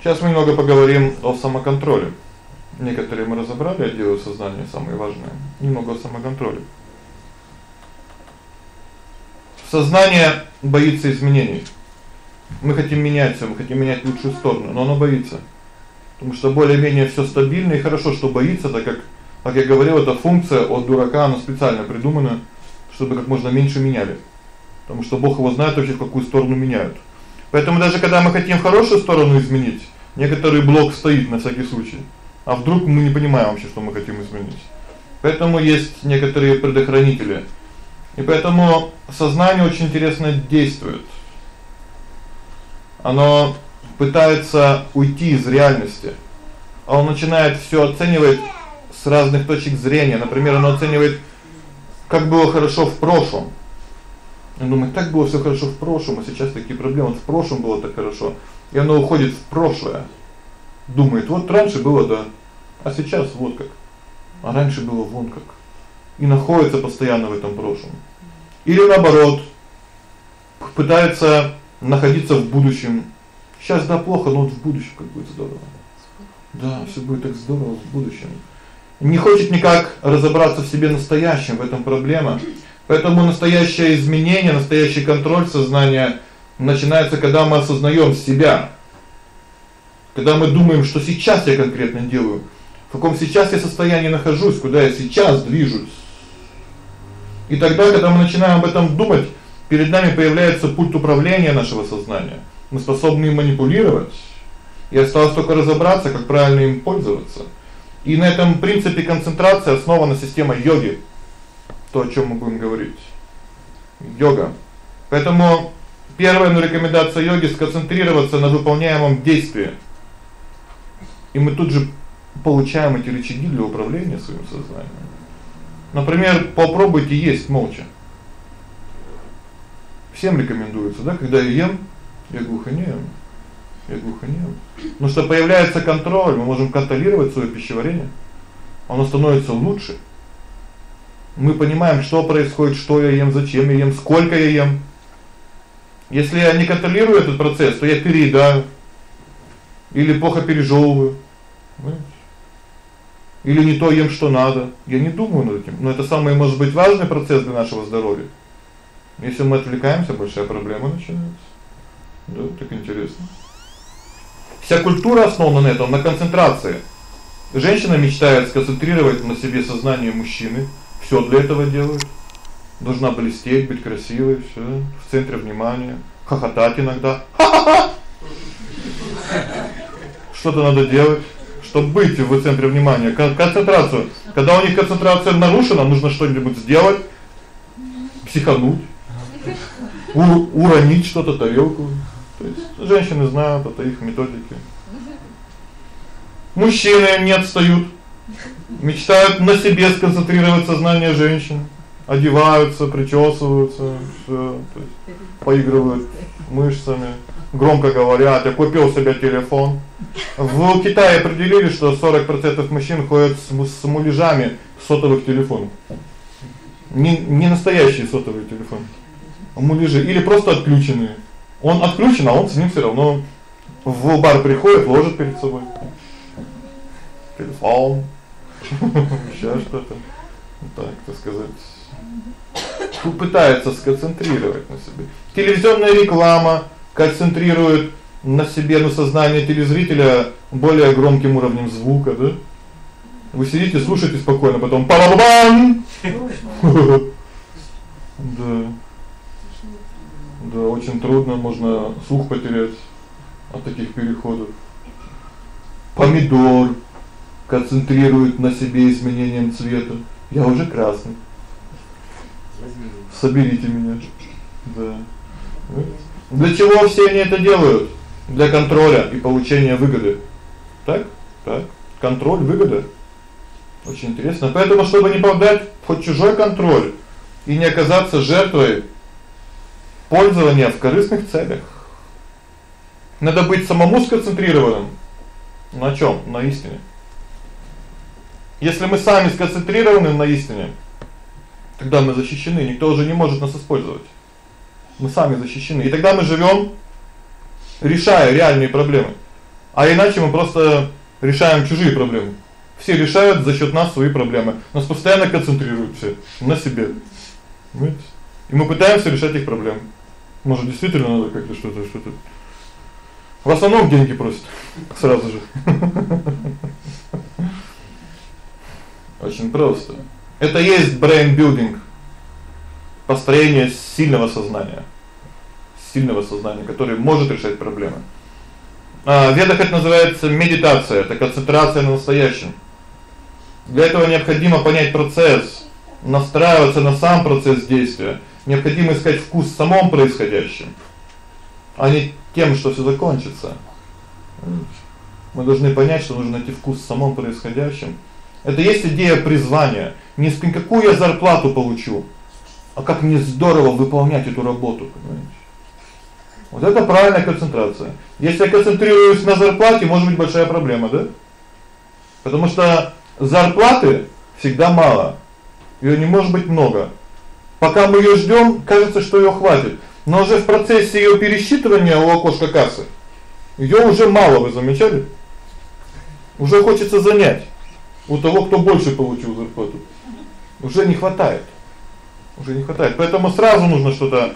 Сейчас мы немного поговорим о самоконтроле. Некоторые мы разобрали отделы сознания, самые важные. Немного о самоконтроле. Сознание боится изменений. Мы хотим меняться, мы хотим менять в лучшую сторону, но оно боится. Потому что более-менее всё стабильно и хорошо, что боится, так как, как я говорил, эта функция от дурака, она специально придумана, чтобы как можно меньше меняли. Потому что Бог его знает вообще в какую сторону меняют. Поэтому даже когда мы хотим хорошую сторону изменить, некоторый блок стоит на всякий случай. А вдруг мы не понимаем вообще, что мы хотим изменить. Поэтому есть некоторые предохранители. И поэтому сознание очень интересно действует оно пытается уйти из реальности. А он начинает всё оценивать с разных точек зрения. Например, оно оценивает как было хорошо в прошлом. Он думает, так было всё хорошо в прошлом, а сейчас такие проблемы. В прошлом было так хорошо. И оно уходит в прошлое. Думает: "Вот раньше было да, а сейчас вот как. А раньше было вон как". И находится постоянно в этом прошлом. Или наоборот, пытается находиться в будущем. Сейчас да плохо, но вот в будущем как будет здорово. Да, всё будет так здорово в будущем. Не хочет никак разобраться в себе настоящем, в этом проблема. Поэтому настоящее изменение, настоящий контроль сознания начинается, когда мы осознаём себя. Когда мы думаем, что сейчас я конкретно делаю, в каком сейчас я состоянии нахожусь, куда я сейчас движусь. И тогда, когда мы начинаем об этом думать, перед нами появляется пульт управления нашего сознания. Мы способны манипулировать. И осталось только разобраться, как правильно им пользоваться. И на этом принципе концентрации основана система йоги. То, о чём мы будем говорить. Йога. Поэтому первая ну, рекомендация йоги сконцентрироваться на выполняемом действии. И мы тут же получаем эти рычаги для управления своим сознанием. Например, попробуйте есть молча. Всем рекомендуется, да, когда я ем, я глухо не ем. Я глухо не ем. Но что появляется контроль, мы можем контролировать своё пищеварение. Оно становится лучше. Мы понимаем, что происходит, что я ем, зачем я ем, сколько я ем. Если я не контролирую этот процесс, то я переедаю или плохо пережёвываю. Или не то ем, что надо. Я не думаю над этим. Но это самый, может быть, важный процесс для нашего здоровья. Если мы отвлекаемся, большая проблема начинается. Да, так интересно. Вся культура основана на этом, на концентрации. Женщина мечтает сконцентрировать на себе сознание мужчины, всё для этого делают. Должна блестеть, быть красивой, всё, в центре внимания, хохотать иногда. Что-то надо делать, чтобы быть в центре внимания, концентрацию. Когда у них концентрация нарушена, нужно что-нибудь сделать, психануть, уронить что-то, тарелку. То есть женщины знают это их методики. Мужчины не отстают. Мечтают на себе сконцентрировать сознание женщин. Одеваются, причёсываются, всё, то есть поигрывают мышцами, громко говорят: "Я купил себе телефон". В Китае определили, что 40% мужчин ходят с, с муляжами сотовых телефонов. Не не настоящие сотовые телефоны. А муляжи или просто отключенные. Он отключен, а он с ним всё равно в бар приходит, ложит перед собой. Телефон. [laughs] Ещё что-то. Так, так сказать. Пытается сконцентрировать на себе. Телевизионная реклама концентрирует на себе, на сознании телезрителя более громким уровнем звука, да? Вы сидите, слушаете спокойно, потом па-ба-бам. [laughs] Да. Да, очень трудно, можно слух потерять от таких переходов. Помидор концентрирует на себе изменением цвета. Я уже красный. Соберите меня. Да. Для чего все они это делают? Для контроля и получения выгоды. Так? Так. Контроль, выгода. Очень интересно. Поэтому чтобы не поддать хоть чужой контроль и не оказаться жертвой пользования в корыстных целях. Надо быть самому сконцентрированным. На чём? На истине. Если мы сами сконцентрированы на истине, тогда мы защищены, никто уже не может нас использовать. Мы сами защищены. И тогда мы живём решая реальные проблемы. А иначе мы просто решаем чужие проблемы. Все решают за счёт нас свои проблемы. Нас постоянно концентрируют на себе. Понимаете? И мы пытаемся решать их проблемы. Может, действительно надо как-то что-то что-то В основном деньги просят сразу же. Очень просто. Это есть brain building. Построение сильного сознания. Сильного сознания, которое может решать проблемы. А в ведах это называется медитация, это концентрация на настоящем. Для этого необходимо понять процесс, настраиваться на сам процесс действия. Необходимо искать вкус в самом происходящем, а не тем, что всё закончится. Мы должны понять, что нужно найти вкус в самом происходящем. Это есть идея призвания. Не с какую я зарплату получу, а как мне здорово выполнять эту работу, понимаете? Вот это правильная концентрация. Если я концентрируюсь на зарплате, может быть большая проблема, да? Потому что зарплаты всегда мало. Её не может быть много. Пока мы её ждём, кажется, что её хватит. Но уже в процессе её пересчитывания у окошка кассы её уже мало, вы замечали? Уже хочется занять у того, кто больше получил зарплату. Уже не хватает. Уже не хватает. Поэтому сразу нужно что-то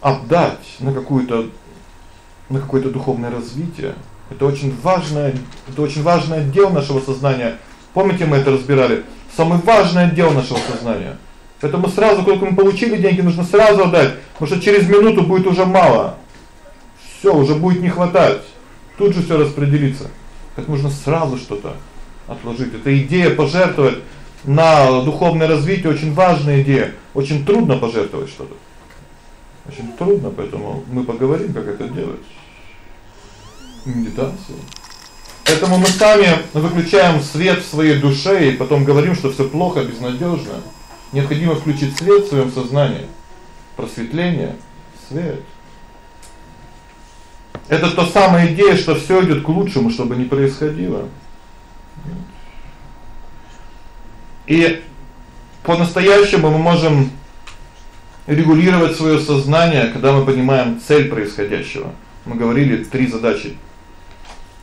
отдать на какую-то на какое-то духовное развитие. Это очень важное, это очень важный отдел нашего сознания. Помните, мы это разбирали? Самый важный отдел нашего сознания. Поэтому сразу, как мы получили деньги, нужно сразу отдать, потому что через минуту будет уже мало. Всё, уже будет не хватать. Тут же всё распределится. Так нужно сразу что-то отложить. Это идея пожертвовать на духовное развитие очень важная идея. Очень трудно пожертвовать что-то. Очень трудно, поэтому мы поговорим, как это делать. Медитация. Поэтому мы сами выключаем свет в своей душе и потом говорим, что всё плохо, безнадёжно. Необходимо включить свет в своём сознании. Просветление, свет. Это то самая идея, что всё идёт к лучшему, чтобы не происходило. И по-настоящему мы можем регулировать своё сознание, когда мы понимаем цель происходящего. Мы говорили три задачи,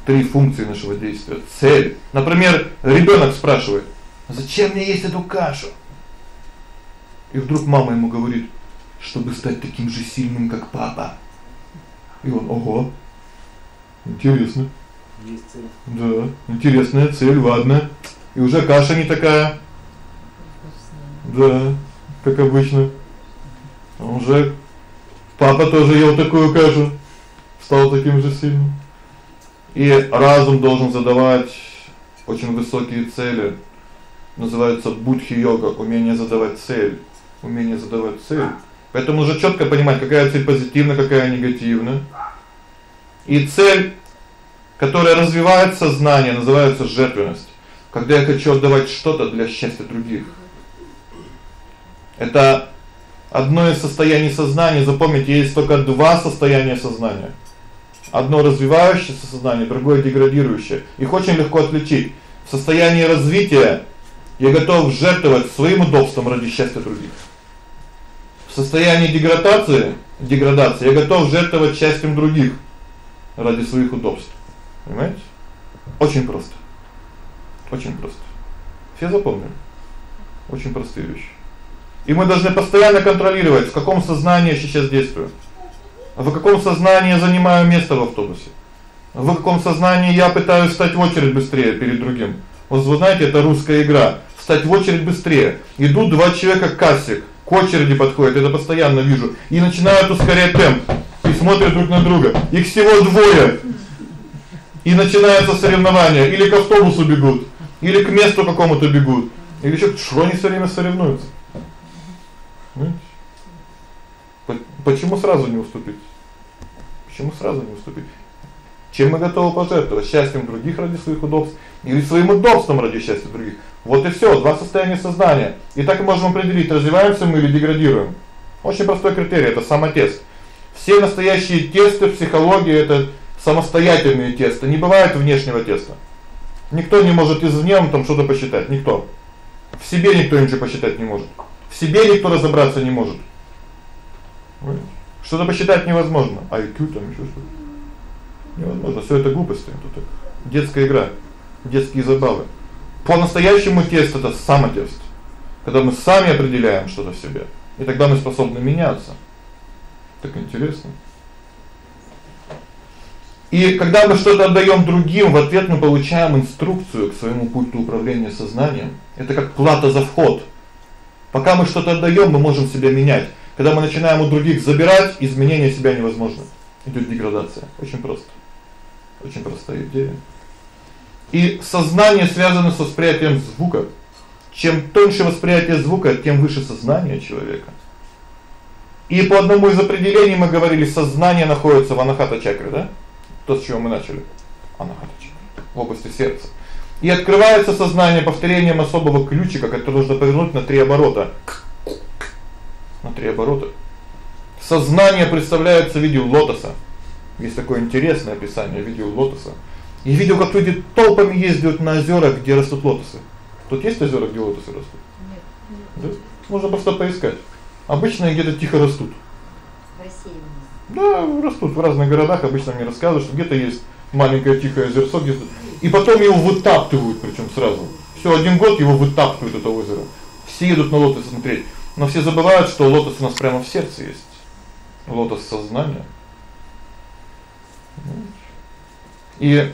три функции нашего действия. Цель. Например, ребёнок спрашивает: "Зачем мне есть эту кашу?" И вдруг мама ему говорит: "Чтобы стать таким же сильным, как папа". И он: "Ого. Интересно". Есть цель. Да, интересная цель, ладно. И уже каша не такая Да, как обычно. Уже папа тоже ел такую кашу, стал таким же сильным. И разум должен задавать очень высокие цели. Называется будхи-йога, умение задавать цель, умение задавать цель. Поэтому нужно чётко понимать, какая цель позитивная, какая негативная. И цель, которая развивает сознание, называется жертвенность. Когда я хочу отдавать что-то для счастья других. Это одно из состояний сознания. Запомните, есть только два состояния сознания. Одно развивающееся сознание, другое деградирующее. Их очень легко отличить. В состоянии развития я готов жертвовать своим удобством ради счастья других. В состоянии деградации, деградации я готов жертвовать счастьем других ради своих удобств. Понимаете? Очень просто. Очень просто. Все запомнили? Очень простые вещи. И мы должны постоянно контролировать, в каком сознании я сейчас действую. В каком сознании я занимаю место в автобусе. В каком сознании я пытаюсь встать в очередь быстрее перед другим. Вот вы знаете, это русская игра. Встать в очередь быстрее. Идут два человека к кассе, к очереди подходят, это постоянно вижу, и начинают ускорять темп. И смотрят друг на друга. Их всего двое. И начинается соревнование, или к автобусу бегут, или к месту какому-то бегут. Или ещё что они всё время соревнуются. Почему сразу не уступить? Почему сразу не уступить? Чем мы готовы пожертвовать счастьем других ради своих удобств или своим удобством ради счастья других? Вот и всё, два состояния сознания. И так мы можем определить, развиваемся мы или деградируем. Очень простой критерий это самотест. Все настоящие тесты в психологии это самостоятельные тесты, не бывает внешнего теста. Никто не может извне там что-то посчитать, никто. В себе никто ничего посчитать не может. В себе никто разобраться не может. Что-то посчитать невозможно. IQ там ещё что-то. Невозможно. Всё это глупости, так. Детская игра, детские забавы. По-настоящему тест это самотест. Когда мы сами определяем что-то в себе, и тогда мы способны меняться. Так интересно. И когда мы что-то отдаём другим, в ответ мы получаем инструкцию к своему пульту управления сознанием. Это как плата за вход. Пока мы что-то отдаём, мы можем себя менять. Когда мы начинаем у других забирать, изменение себя невозможно. Идёт деградация. Очень просто. Очень простая идея. И сознание связано с восприятием звука. Чем тоньше восприятие звука, тем выше сознание человека. И по одному из определений мы говорили, сознание находится в анахата чакре, да? То, с чего мы начали. Анахата чакра в области сердца. И открывается сознание повторением особого ключика, который нужно повернуть на три оборота на три оборота. Сознание представляется в виде лотоса. Есть такое интересное описание видео лотоса. И видел, как люди толпами ездят на озера, где растут лотосы. Тут есть озера, где лотосы растут? Нет. Да? Можно просто поискать. Обычно где-то тихо растут. В России. Да, растут в разных городах, обычно мне рассказывают, что где-то есть маленькое тихое озерцо где-то. И потом его вытаптывают, причём сразу. Всё один год его вытаптывают это озеро. Все едут на лотос смотреть. Но все забывают, что лотос у нас прямо в сердце есть. Лотос сознания. И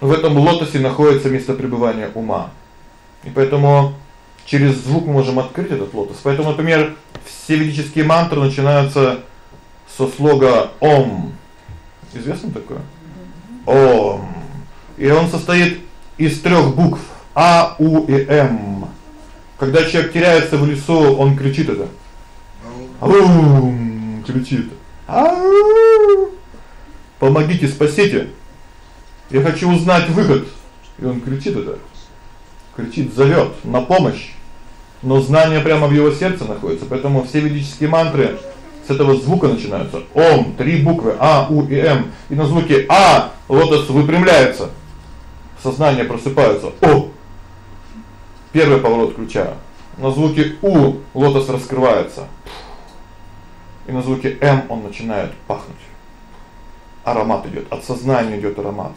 в этом лотосе находится место пребывания ума. И поэтому через звук мы можем открыть этот лотос. Поэтому, например, все ведические мантры начинаются со слога ом. Известно такое? Ом. И он состоит из трех букв: А, У и М. Когда человек теряется в лесу, он кричит это. Ау, кричит. Ау! Помогите, спасите. Я хочу узнать выход. И он кричит это. Кричит, зовёт на помощь. Но знание прямо в его сердце находится, поэтому все ведические мантры с этого звука начинаются. Ом, три буквы А, У и М. И на звуке А лотос выпрямляется. Сознание просыпается. О, Первый поворот ключа. На звуке у лотос раскрывается. И на звуке м он начинает пахнуть. Аромат идёт, от сознания идёт аромат.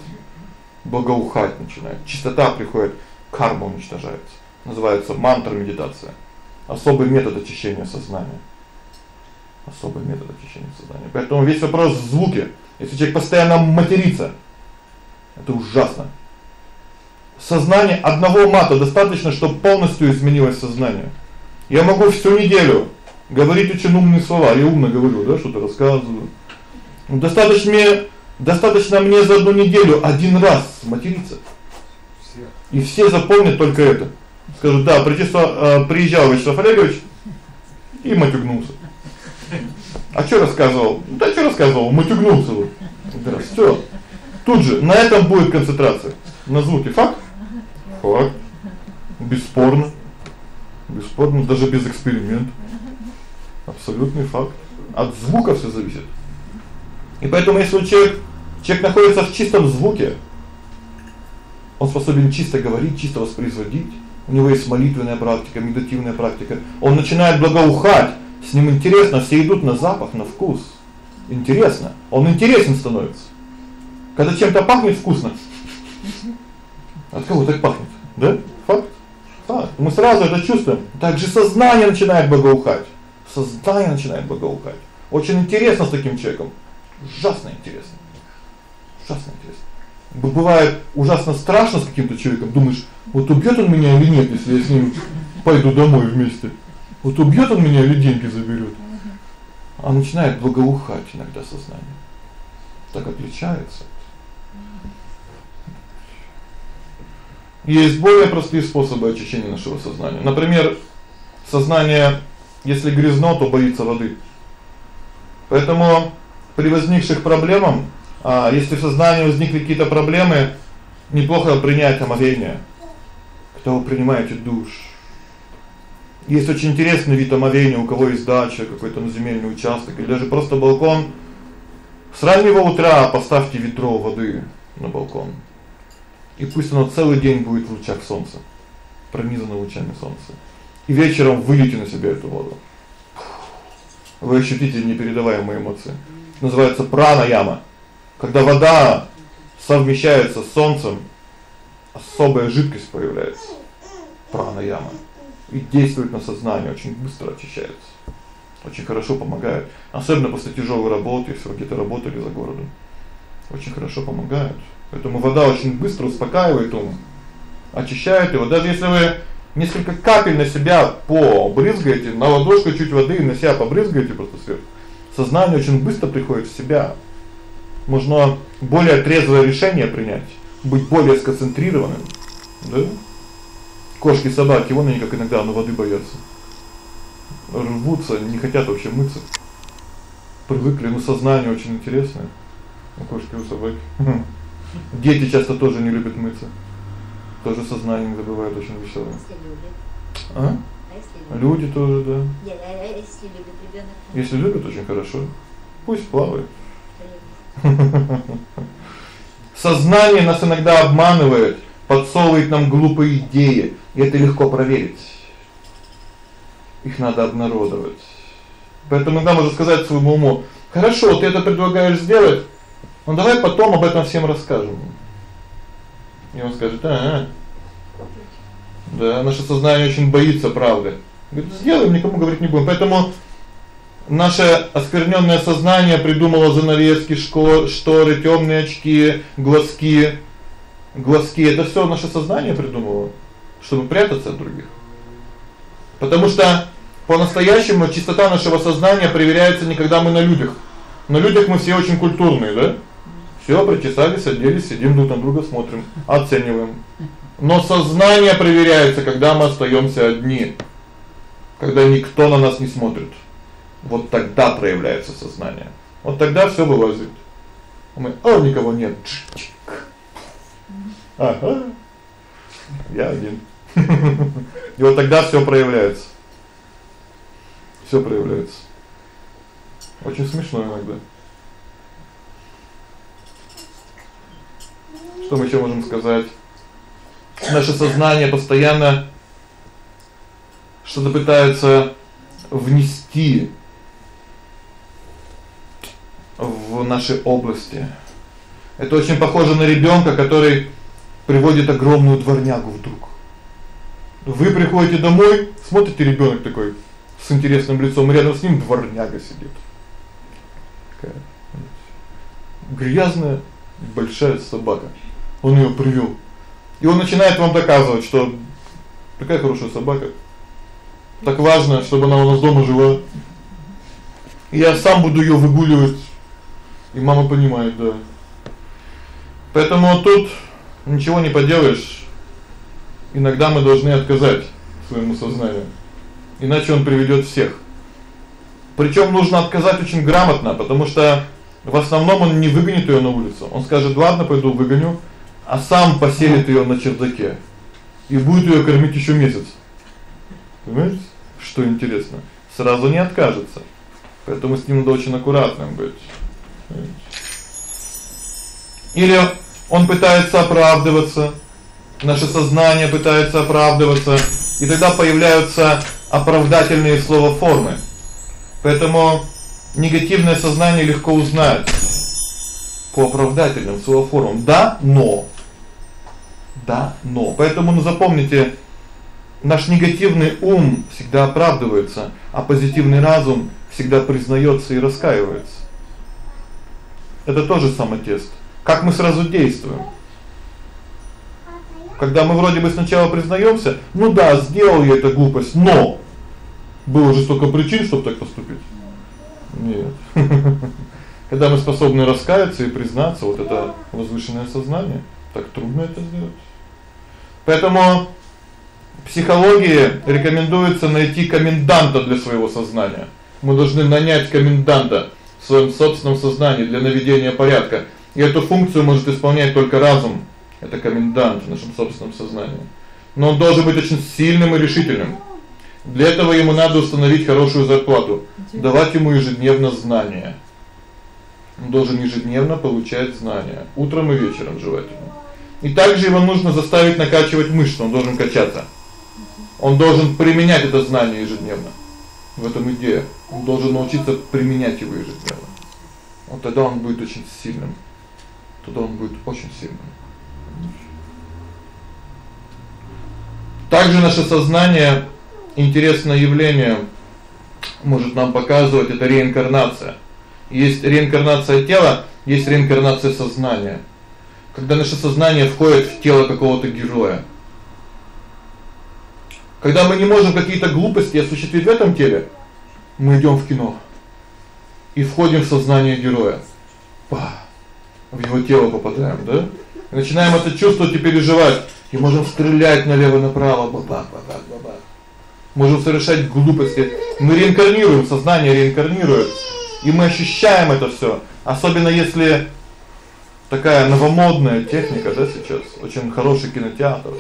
Благоухать начинает. Чистота приходит, карма уничтожается. Называется мантра медитация. Особый метод очищения сознания. Особый метод очищения сознания. Поэтому весь вопрос в звуке. Если человек постоянно матерится, это ужасно. сознание одного мата достаточно, чтобы полностью изменилось сознание. Я могу всю неделю говорить очень умные слова, я умно говорю, да, что-то рассказываю. Ну достаточно мне достаточно мне за одну неделю один раз материться. И все запомнят только это. Скажут: "Да, приезжал, приезжал Вячеслав Олегович и матюгнулся". А что рассказывал? Да что рассказывал? Матюгнулся вот. Да, всё. Тут же на этом будет концентрация. На звуке факт? Факт. Бесспорно. Бесспорно даже без эксперимента. Абсолютный факт. От звука всё зависит. И поэтому если человек человек находится в чистом звуке, он способен чисто говорить, чисто воспроизводить. У него есть молитвенная практика, медитативная практика. Он начинает благоухать, с ним интересно, все идут на запах, на вкус. Интересно. Он интересен становится. Когда чем-то пахнет вкусно. От кого так пахнет? Да? Факт. Факт. Мы сразу это чувствуем. Также сознание начинает благоухать. Сознание начинает благоухать. Очень интересно с таким человеком. Ужасно интересно. Ужасно интересно. Бывает ужасно страшно с каким-то человеком, думаешь, вот убьёт он меня или нет, если я с ним пойду домой вместе. Вот убьёт он меня или деньги заберёт. А начинает благоухать иногда сознание. Так отличается. Есть более простые способы очищения нашего сознания. Например, сознание, если грязно, то боится воды. Поэтому при возникших проблемах, а если в сознании возникли какие-то проблемы, неплохо принять омовение. Когда вы принимаете душ. Есть очень интересный вид омовения, у кого есть дача, какой-то земельный участок или даже просто балкон. С раннего утра поставьте ведро воды на балкон. И пусть оно целый день будет в лучах солнца, пронизано лучами солнца. И вечером вылейте на себя эту воду. Вы ощутите непередаваемые эмоции. Называется прана-яма. Когда вода совмещается с солнцем, особая жидкость появляется. Прана-яма. И действует на сознание, очень быстро очищается. Очень хорошо помогает, особенно после тяжелой работы, если вы где-то работали за городом. Очень хорошо помогает. Поэтому вода очень быстро успокаивает ум, очищает его. Даже если вы несколько капель на себя побрызгаете, на ладошку чуть воды на себя побрызгаете просто сверху, сознание очень быстро приходит в себя. Можно более трезвое решение принять, быть более сконцентрированным. Да? Кошки, собаки, вон они как иногда на воды боятся. Рвутся, не хотят вообще мыться. Привыкли, но сознание очень интересное. У кошки, у собаки. [laughs] Дети часто тоже не любят мыться. Тоже сознание забывают очень веселое. А? А? Если люди тоже, да. Нет, а если любит ребёнок? Если любит, очень хорошо. Пусть плавает. Сознание нас иногда обманывает, подсовывает нам глупые идеи, и это легко проверить. Их надо обнародовать. Поэтому иногда можно сказать своему уму: "Хорошо, ты это предлагаешь сделать, ну давай потом об этом всем расскажем. И он скажет: "А, да, наше сознание очень боится правды. Говорит: "Сделаем, никому говорить не будем". Поэтому наше осквернённое сознание придумало занавески, шторы, тёмные очки, глазки. Глазки это всё наше сознание придумало, чтобы прятаться от других. Потому что по-настоящему чистота нашего сознания проверяется не когда мы на людях. На людях мы все очень культурные, да? Всё, причесались, оделись, сидим друг на друга, смотрим, оцениваем. Но сознание проверяется, когда мы остаёмся одни. Когда никто на нас не смотрит. Вот тогда проявляется сознание. Вот тогда всё вылазит. Мы: "А, никого нет". Ага. Я один. И вот тогда всё проявляется. Всё проявляется. Очень смешно иногда. Что мы ещё можем сказать? Наше сознание постоянно что-то пытается внести в наши области. Это очень похоже на ребёнка, который приводит огромную дворнягу вдруг. Вы приходите домой, смотрите, ребёнок такой с интересным лицом, рядом с ним дворняга сидит. Такая грязная большая собака. Он её привёл. И он начинает вам доказывать, что такая хорошая собака. Так важно, чтобы она у нас дома жила. Я сам буду её выгуливать. И мама понимает, да. Поэтому тут ничего не поделаешь. Иногда мы должны отказать своему сознанию. Иначе он приведёт всех. Причём нужно отказать очень грамотно, потому что в основном он не выгонит её на улицу. Он скажет: "Ладно, пойду выгоню", а сам поселит её на чердаке и будет её кормить ещё месяц. Понимаете? Что интересно, сразу не откажется. Поэтому с ним надо очень аккуратным быть. Или он пытается оправдываться, наше сознание пытается оправдываться, и тогда появляются оправдательные слова формы. Поэтому негативное сознание легко узнать по оправдательным словоформам. Да, но. Да, но. Поэтому ну запомните, наш негативный ум всегда оправдывается, а позитивный разум всегда признаётся и раскаивается. Это тоже самотест. Как мы сразу действуем? Когда мы вроде бы сначала признаёмся: "Ну да, сделал я эту глупость, но было же столько причин, чтобы так поступить". Нет. [laughs] Когда мы способны раскаяться и признаться, вот это возвышенное сознание, так трудно это сделать. Поэтому в психологии рекомендуется найти коменданта для своего сознания. Мы должны нанять коменданта в своем собственном сознании для наведения порядка. И эту функцию может исполнять только разум. Это комендант в нашем собственном сознании. Но он должен быть очень сильным и решительным. Для этого ему надо установить хорошую зарплату, давать ему ежедневно знания. Он должен ежедневно получать знания, утром и вечером желательно. И также его нужно заставить накачивать мышцы, он должен качаться. Он должен применять это знание ежедневно. В этом идея. Он должен научиться применять его ежедневно. Вот тогда он будет очень сильным. Тогда он будет очень сильным. Также наше сознание интересное явление может нам показывать это реинкарнация. Есть реинкарнация тела, есть реинкарнация сознания. Когда наше сознание входит в тело какого-то героя. Когда мы не можем какие-то глупости осуществить в этом теле, мы идём в кино и входим в сознание героя. Па. В его тело попадаем, да? И начинаем это чувствовать и переживать, и можем стрелять налево направо, ба-ба, ба-ба, ба-ба. Можем совершать глупости. Мы реинкарнируем, сознание реинкарнирует, и мы ощущаем это всё, особенно если такая новомодная техника, да, сейчас, очень хороший кинотеатр.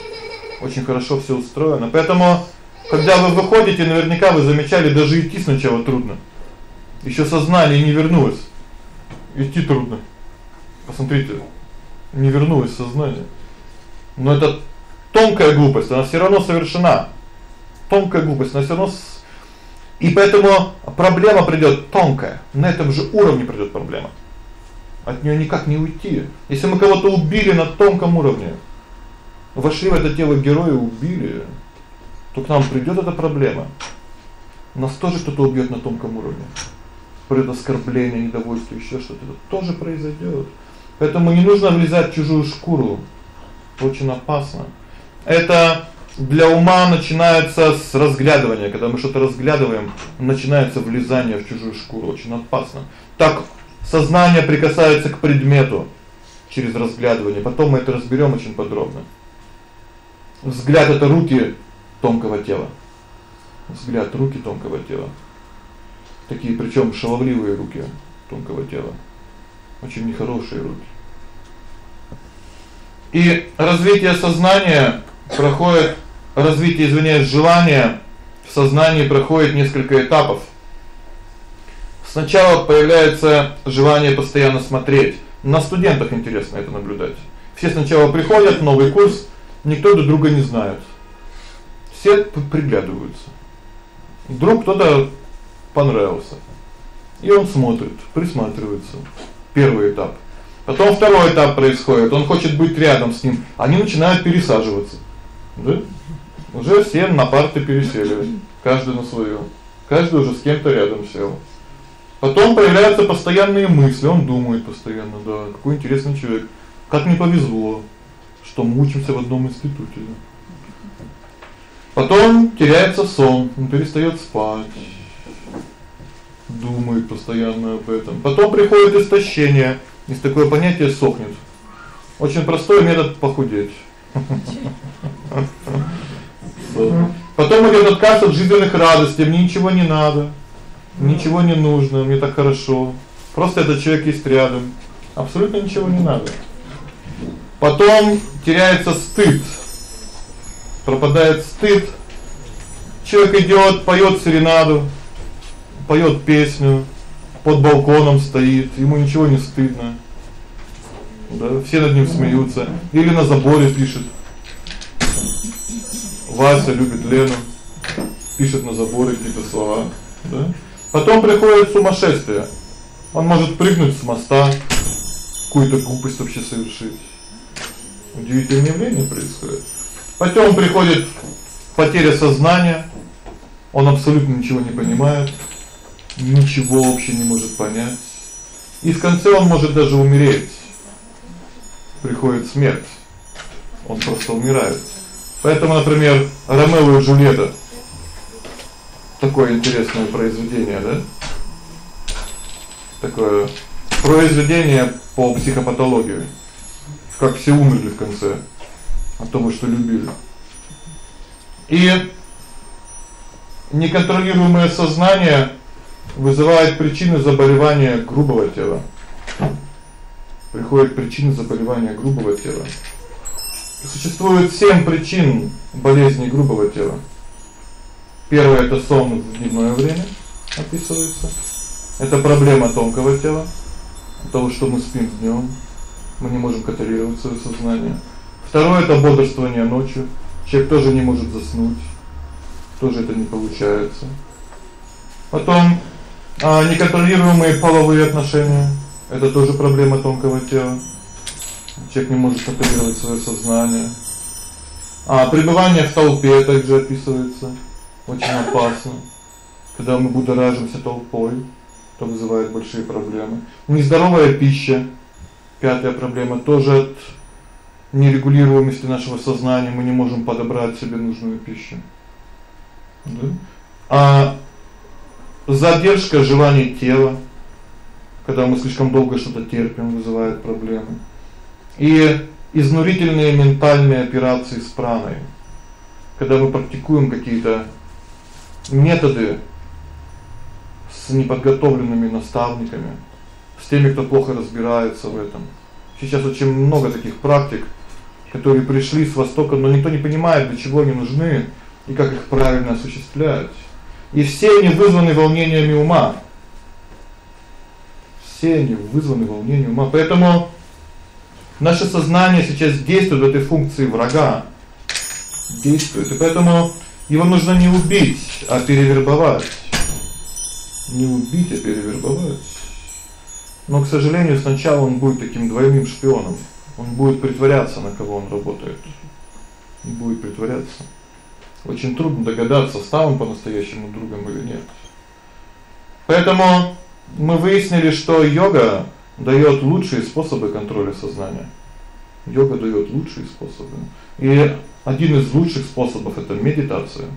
Очень хорошо всё устроено. Поэтому когда вы выходите, наверняка вы замечали, даже идти сначала трудно. Ещё сознание не вернулось. Идти трудно. Посмотрите, не вернулось сознание. Но это тонкая глупость, она всё равно совершена. Тонкая глупость, она всё равно с... И поэтому проблема придёт тонкая. На этом же уровне придёт проблема. От неё никак не уйти. Если мы кого-то убили на тонком уровне, вошли в это тело героя, убили, то к нам придёт эта проблема. Нас тоже кто-то убьёт на тонком уровне. Придёт оскорбление, недовольство, ещё что-то. Это тоже произойдёт. Поэтому не нужно влезать в чужую шкуру. Очень опасно. Это для ума начинается с разглядывания, когда мы что-то разглядываем, начинается влезание в чужую шкуру, очень опасно. Так сознание прикасается к предмету через разглядывание. Потом мы это разберём очень подробно. Взгляд это руки тонкого тела. Взгляд руки тонкого тела. Такие причём шаловливые руки тонкого тела. Очень нехорошие руки. И развитие сознания проходит развитие, извиняюсь, желания в сознании проходит несколько этапов. Сначала появляется желание постоянно смотреть. На студентах интересно это наблюдать. Все сначала приходят новый курс, никто друг друга не знает. Все приглядываются. Вдруг кто-то понравился. И он смотрит, присматривается. Первый этап. Потом второй этап происходит. Он хочет быть рядом с ним. Они начинают пересаживаться. Да? Уже все на парты пересели, каждый на свою. Каждый уже с кем-то рядом сел. Потом появляются постоянные мысли, он думает постоянно, да, какой интересный человек. Как мне повезло, что мы учимся в одном институте. Потом теряется сон, он перестаёт спать. Думает постоянно об этом. Потом приходит истощение, есть такое понятие сохнет. Очень простой метод похудеть. [laughs] Потом идёт отказ от жизненных радостей, мне ничего не надо. Ничего не нужно, мне так хорошо. Просто этот человек есть рядом. Абсолютно ничего не надо. Потом теряется стыд. Пропадает стыд. Человек идёт, поёт серенаду, поёт песню, под балконом стоит, ему ничего не стыдно. Да, все над ним смеются или на заборе пишет. Вася любит Лену, пишет на заборе какие-то слова, да? Потом приходит сумасшествие. Он может прыгнуть с моста, какую-то глупость вообще совершить. Удивительное явление происходит. Потом приходит потеря сознания. Он абсолютно ничего не понимает, ничего вообще не может понять. И в конце он может даже умереть. Приходит смерть. Он просто умирает. Поэтому, например, Ромео и Джульетта такое интересное произведение, да? Такое произведение по психопатологии. Как все умерли в конце от того, что любили. И неконтролируемое сознание вызывает причины заболевания грубого тела. Приходят причины заболевания грубого тела. Существует 7 причин болезни грубого тела. Первое это сон в дневное время описывается. Это проблема тонкого тела, того, что мы спим днём, мы не можем контролировать своё сознание. Второе это бодрствование ночью. Человек тоже не может заснуть. Тоже это не получается. Потом а неконтролируемые половые отношения это тоже проблема тонкого тела. Человек не может контролировать своё сознание. А пребывание в толпе также описывается очень опасно. Когда мы будоражимся толпой, то вызывает большие проблемы. Нездоровая пища пятая проблема тоже от нерегулируемости нашего сознания, мы не можем подобрать себе нужную пищу. Да? А задержка желаний тела, когда мы слишком долго что-то терпим, вызывает проблемы. И изнурительные ментальные операции с праной. Когда мы практикуем какие-то методы с неподготовленными наставниками, с теми, кто плохо разбирается в этом. Сейчас очень много таких практик, которые пришли с востока, но никто не понимает, для чего они нужны и как их правильно осуществлять. И все они вызваны волнениями ума. Все они вызваны волнением ума. Поэтому наше сознание сейчас действует в этой функции врага. Действует. И поэтому его нужно не убить, а перевербовать. Не убить, а перевербовать. Но, к сожалению, сначала он будет таким двойным шпионом. Он будет притворяться, на кого он работает. Он будет притворяться. Очень трудно догадаться, стал он по-настоящему другом или нет. Поэтому мы выяснили, что йога даёт лучшие способы контроля сознания. Йога даёт лучшие способы. И один из лучших способов это медитация.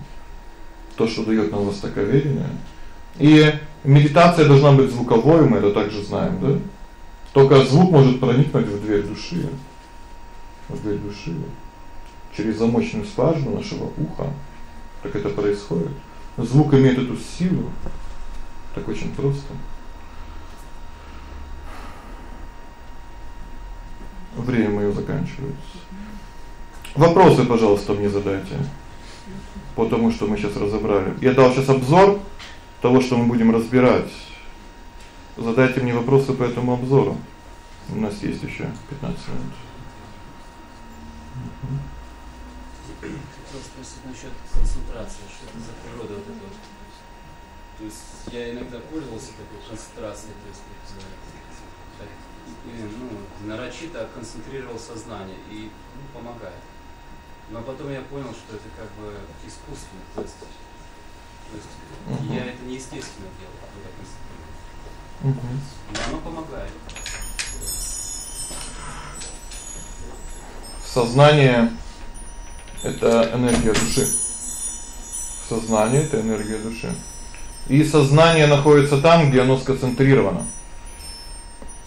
То, что даёт нам востоковедение. И медитация должна быть звуковой, мы это также знаем, да? Только звук может проникнуть в дверь души. В дверь души через замочную скважину нашего уха. Так это происходит. Звук имеет эту силу. Так очень просто. Время моё заканчивается. Вопросы, пожалуйста, мне задайте. По тому, что мы сейчас разобрали. Я дал сейчас обзор того, что мы будем разбирать. Задайте мне вопросы по этому обзору. У нас есть ещё 15 минут. Хотел спросить насчёт концентрации, что это за природа вот этого. То есть я иногда пользовался такой концентрацией, то есть так, ну, нарочито концентрировал сознание и ну, помогает. Но потом я понял, что это как бы искусственно, то есть, то есть угу. я это неестественно делал, когда концентрирую. Угу. Но оно помогает. Сознание это энергия души. Сознание это энергия души. И сознание находится там, где оно сконцентрировано.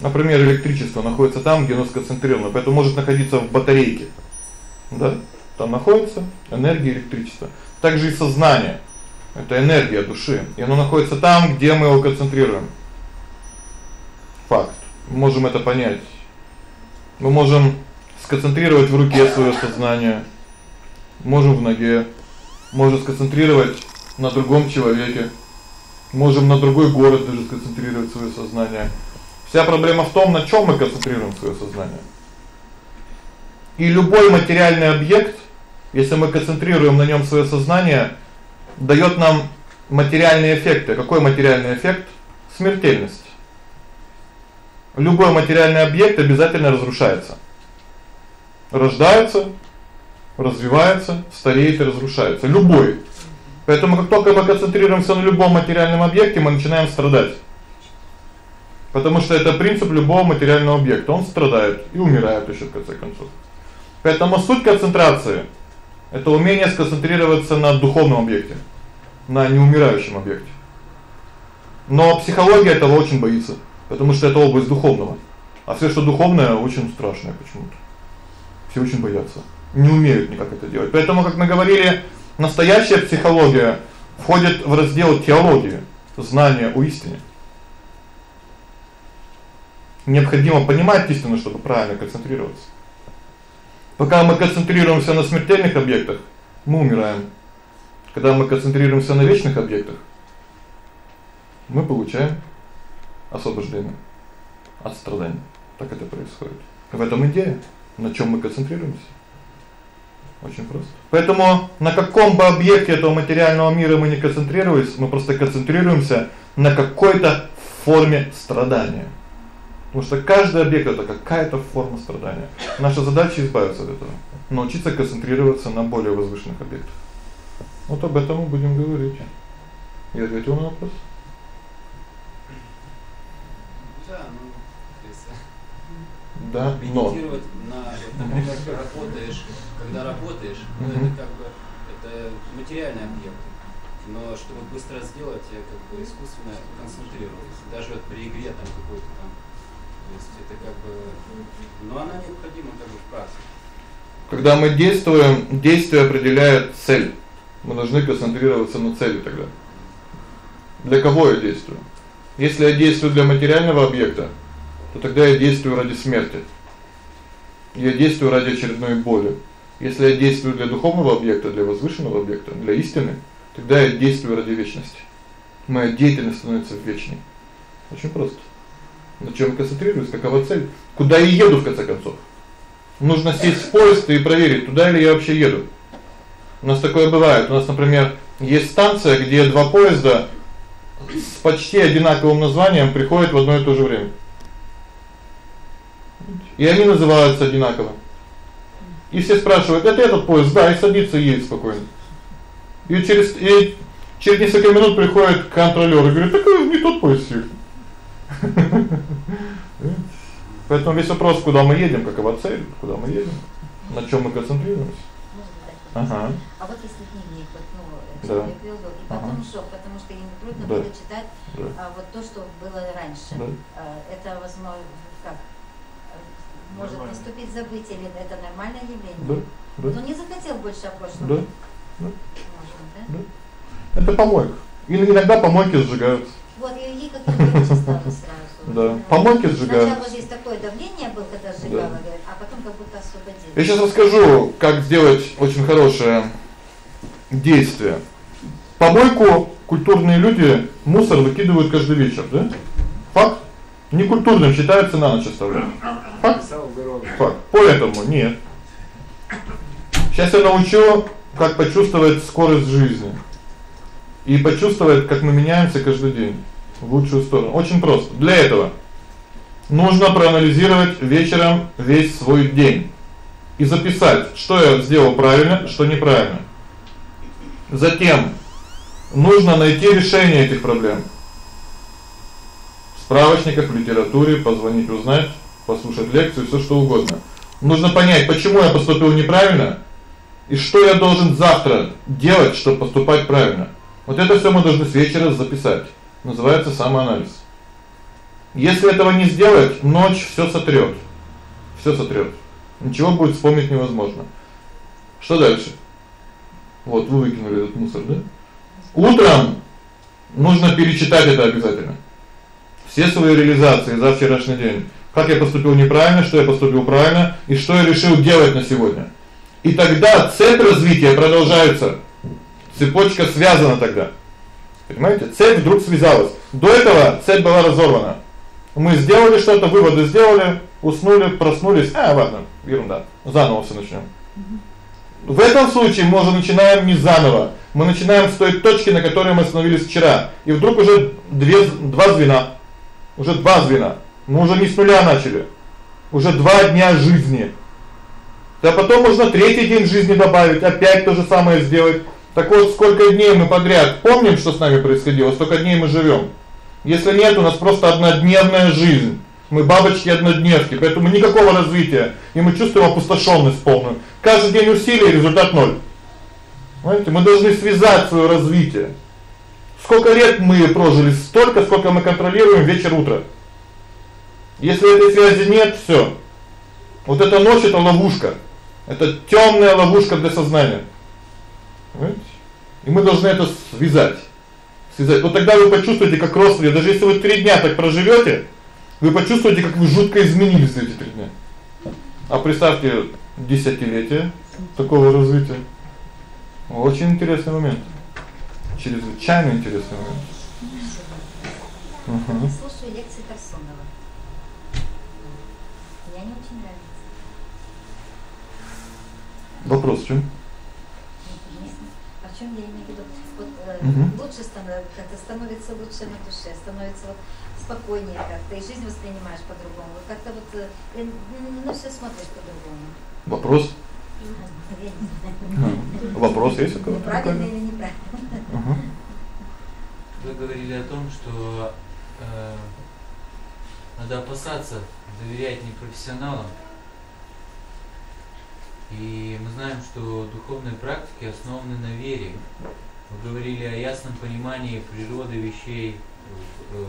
Например, электричество находится там, где оно сконцентрировано, поэтому может находиться в батарейке. Да? Там находится энергия электричества. Также и сознание это энергия души, и оно находится там, где мы его концентрируем. Факт. Мы можем это понять. Мы можем сконцентрировать в руке своё сознание, можем в ноге, можем сконцентрировать на другом человеке, можем на другой город даже сконцентрировать своё сознание. Вся проблема в том, на чём мы концентрируем своё сознание. И любой материальный объект, если мы концентрируем на нём своё сознание, даёт нам материальные эффекты. Какой материальный эффект? Смертельность. Любой материальный объект обязательно разрушается. Рождается, развивается, стареет и разрушается. Любой. Поэтому как только мы концентрируемся на любом материальном объекте, мы начинаем страдать. Потому что это принцип любого материального объекта. Он страдает и умирает ещё в конце концов. Поэтому суть концентрации это умение сконцентрироваться на духовном объекте, на неумирающем объекте. Но психология этого очень боится, потому что это область духовного. А всё, что духовное, очень страшное почему-то. Все очень боятся, не умеют никак это делать. Поэтому, как мы говорили, настоящая психология входит в раздел теологии, знания о истине. Необходимо понимать истину, чтобы правильно концентрироваться. Пока мы концентрируемся на смертельных объектах, мы умираем. Когда мы концентрируемся на вечных объектах, мы получаем освобождение от страданий. Так это происходит. В этом идея, на чём мы концентрируемся. Очень просто. Поэтому на каком бы объекте этого материального мира мы не концентрируемся, мы просто концентрируемся на какой-то форме страдания. Потому что каждый объект это какая-то форма страдания. Наша задача избавиться от этого, научиться концентрироваться на более возвышенных объектах. Вот об этом мы будем говорить. Я ответил на вопрос. Да, ну, то есть Да, но медитировать на, например, ты работаешь, когда работаешь, ну, это как бы это материальный объект. Но чтобы быстро сделать, я как бы искусственно концентрировался. Даже вот при игре там какой-то там то это как бы но она необходима как бы в практике. когда мы действуем, действие определяет цель. Мы должны концентрироваться на цели тогда. Для кого я действую? Если я действую для материального объекта, то тогда я действую ради смерти. Я действую ради очередной боли. Если я действую для духовного объекта, для возвышенного объекта, для истины, тогда я действую ради вечности. Моя деятельность становится вечной. Очень просто. На чём я концентрируюсь, какова цель? Куда я еду в конце концов? Нужно сесть в поезд и проверить, туда ли я вообще еду. У нас такое бывает. У нас, например, есть станция, где два поезда с почти одинаковым названием приходят в одно и то же время. И они называются одинаково. И все спрашивают: "Это этот поезд?" Да, и садится и едет спокойно. И через и через несколько минут приходит контролёр и говорит: "Так вы не тот поезд сели". [laughs] Поэтому весь вопрос, куда мы едем, какова цель, куда мы едем, на чём мы концентрируемся. Ага. А вот если дневник, вот, ну, Да. человек вел, и потом Ага. шок, потому что ему трудно Да. было читать Да. а, вот то, что было раньше. Да. А, это возможно как может Нормально. наступить забытие или это нормальное явление? Да. Да. Но не захотел больше о прошлом. Да. Да. Можно, да? Да. Это помойка. Иногда помойки сжигаются. Вот и ей как-то легче стало сразу. Да. Помойки сжигаются. Сначала здесь такое давление было, когда сжигала, говорит, а потом как будто освободилась. Я сейчас расскажу, как сделать очень хорошее действие. Помойку культурные люди мусор выкидывают каждый вечер, да? Факт? Некультурным считается на ночь оставлять. Факт? Факт. Поэтому нет. Сейчас я научу, как почувствовать скорость жизни. И почувствовать, как мы меняемся каждый день в лучшую сторону. Очень просто. Для этого нужно проанализировать вечером весь свой день и записать, что я сделал правильно, что неправильно. Затем нужно найти решение этих проблем. В справочниках, в литературе, позвонить, узнать, послушать лекцию, всё что угодно. Нужно понять, почему я поступил неправильно и что я должен завтра делать, чтобы поступать правильно. Вот это всё мы должны с вечера записать. Называется самоанализ. Если этого не сделать, ночь всё сотрёт. Всё сотрёт. Ничего будет вспомнить невозможно. Что дальше? Вот вы выкинули этот мусор, да? Утром нужно перечитать это обязательно. Все свои реализации за вчерашний день. Как я поступил неправильно, что я поступил правильно и что я решил делать на сегодня. И тогда цепь развития продолжается. Цепочка связана тогда. Понимаете? Цепь вдруг связалась. До этого цепь была разорвана. Мы сделали что-то, выводы сделали, уснули, проснулись. А, ладно, ерунда. Заново всё начнём. В этом случае мы уже начинаем не заново. Мы начинаем с той точки, на которой мы остановились вчера. И вдруг уже две два звена. Уже два звена. Мы уже не с нуля начали. Уже два дня жизни. Да потом можно третий день жизни добавить, опять то же самое сделать. Так вот, сколько дней мы подряд помним, что с нами происходило, столько дней мы живём. Если нет, у нас просто однодневная жизнь. Мы бабочки однодневки, поэтому никакого развития, и мы чувствуем опустошённость полную. Каждый день усилий, результат ноль. Понимаете, мы должны связать своё развитие. Сколько лет мы прожили, столько, сколько мы контролируем вечер-утро. Если этой связи нет, всё. Вот эта ночь это ловушка. Это тёмная ловушка для сознания. Понимаете? И мы должны это связать. Связать. Вот тогда вы почувствуете, как росли, даже если вы 3 дня так проживёте, вы почувствуете, как вы жутко изменились за эти 3 дня. А представьте десятилетие такого развития. Очень интересный момент. Чрезвычайно интересный момент. Угу. Слушаю лекции Тарсонова. Мне они очень нравятся. Вопрос в чём? В чём я имею в виду? Вот э, Угу. лучше становится, становится лучше на душе, становится вот спокойнее как-то, и жизнь воспринимаешь по-другому. Вот как-то вот э, ну всё смотришь по-другому. Вопрос. А, Вопрос есть у кого-то? Правильно или неправильно? Ага. Вы говорили о том, что э, надо опасаться доверять непрофессионалам. И мы знаем, что духовные практики основаны на вере. Вы говорили о ясном понимании природы вещей, э,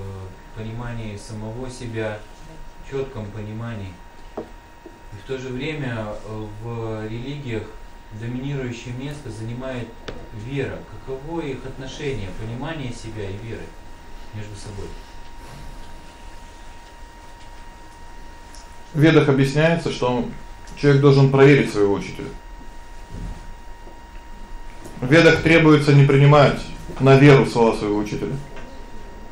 понимании самого себя, четком понимании. И в то же время э, в религиях доминирующее место занимает вера. Каково их отношение, понимание себя и веры между собой? В Ведах объясняется, что человек должен проверить своего учителя. Ведах требуется не принимать на веру слова своего учителя.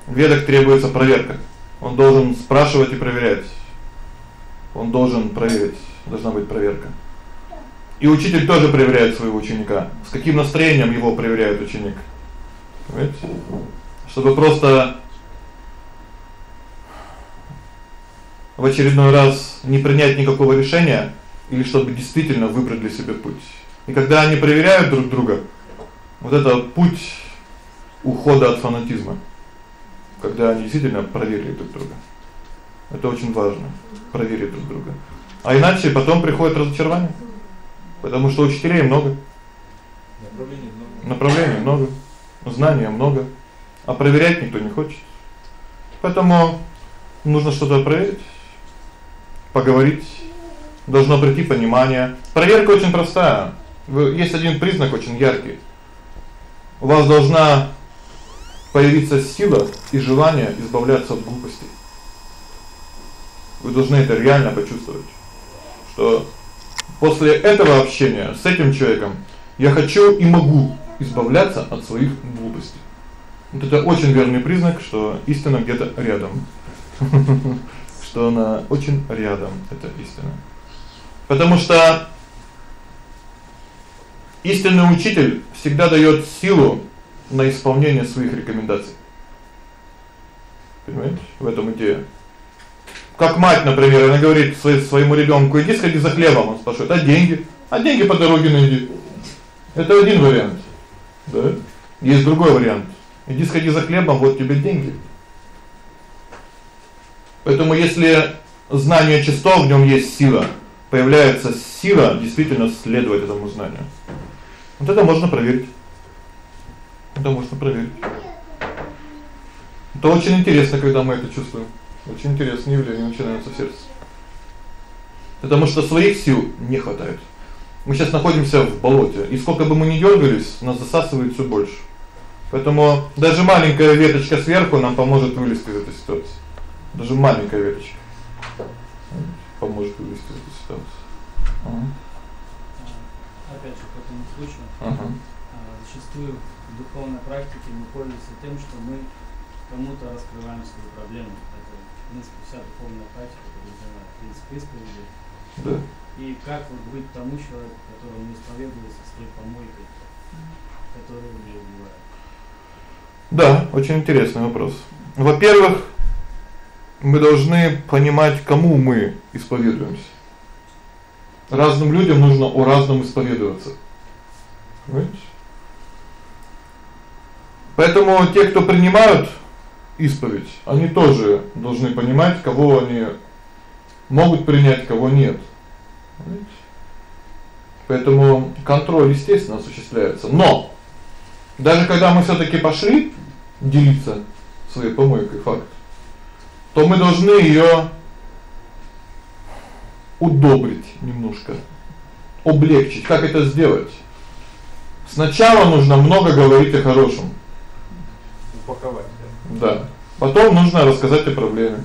Ведах требуется проверка. Он должен спрашивать и проверять. Он должен проверить, должна быть проверка. И учитель тоже проверяет своего ученика. С каким настроением его проверяет ученик? Понимаете? Чтобы просто в очередной раз не принять никакого решения или чтобы действительно выбрать для себя путь. И когда они проверяют друг друга, вот это путь ухода от фанатизма. Когда они действительно проверили друг друга. Это очень важно проверить друг друга. А иначе потом приходит разочарование. Потому что учителей много. Направлений много. Направлений много, знаний много, а проверять никто не хочет. Поэтому нужно что-то проверить, поговорить, должно прийти понимание. Проверка очень простая. Есть один признак очень яркий. У вас должна появиться сила и желание избавляться от глупостей. Вы должны это реально почувствовать, что после этого общения с этим человеком я хочу и могу избавляться от своих глупостей. Вот это очень верный признак, что истина где-то рядом. [laughs] Что она очень рядом эта истина. Потому что истинный учитель всегда даёт силу на исполнение своих рекомендаций. Понимаете? В этом идея. Как мать, например, она говорит своему ребёнку: "Иди сходи за хлебом". Он спрашивает: "А деньги?" "А деньги по дороге найди". Это один вариант. Да? Есть другой вариант. Иди сходи за хлебом, вот тебе деньги. Поэтому если знание чисто, в нём есть сила, появляется сила действительно следовать этому знанию. Вот это можно проверить. Это можно проверить. Это очень интересно, когда мы это чувствуем. Очень интересное явление начинается в сердце. Потому что своих сил не хватает. Мы сейчас находимся в болоте, и сколько бы мы ни дёргались, нас засасывает всё больше. Поэтому даже маленькая веточка сверху нам поможет вылезти из этой ситуации. Даже маленькая веточка поможет вылезти из этой ситуации. Ага. Опять же, по этому случаю. А, зачастую в духовной практике мы пользуемся тем, что мы кому-то раскрываем свои проблемы. Это, в принципе, вся духовная практика подразумевает принцип исповеди. Да. И как вот быть тому человеку, который не исповедуется с той помойкой, которая меня убивает? Да, очень интересный вопрос. Во-первых, мы должны понимать, кому мы исповедуемся. Разным людям нужно о разном исповедоваться. Понимаете? Поэтому те, кто принимают исповедь, они тоже должны понимать, кого они могут принять, кого нет. Понимаете? Поэтому контроль, естественно, осуществляется. Но даже когда мы всё-таки пошли делиться своей помойкой факт, то мы должны её удобрить немножко, облегчить. Как это сделать? Сначала нужно много говорить о хорошем. Упаковать, да. Да. Потом нужно рассказать о проблеме.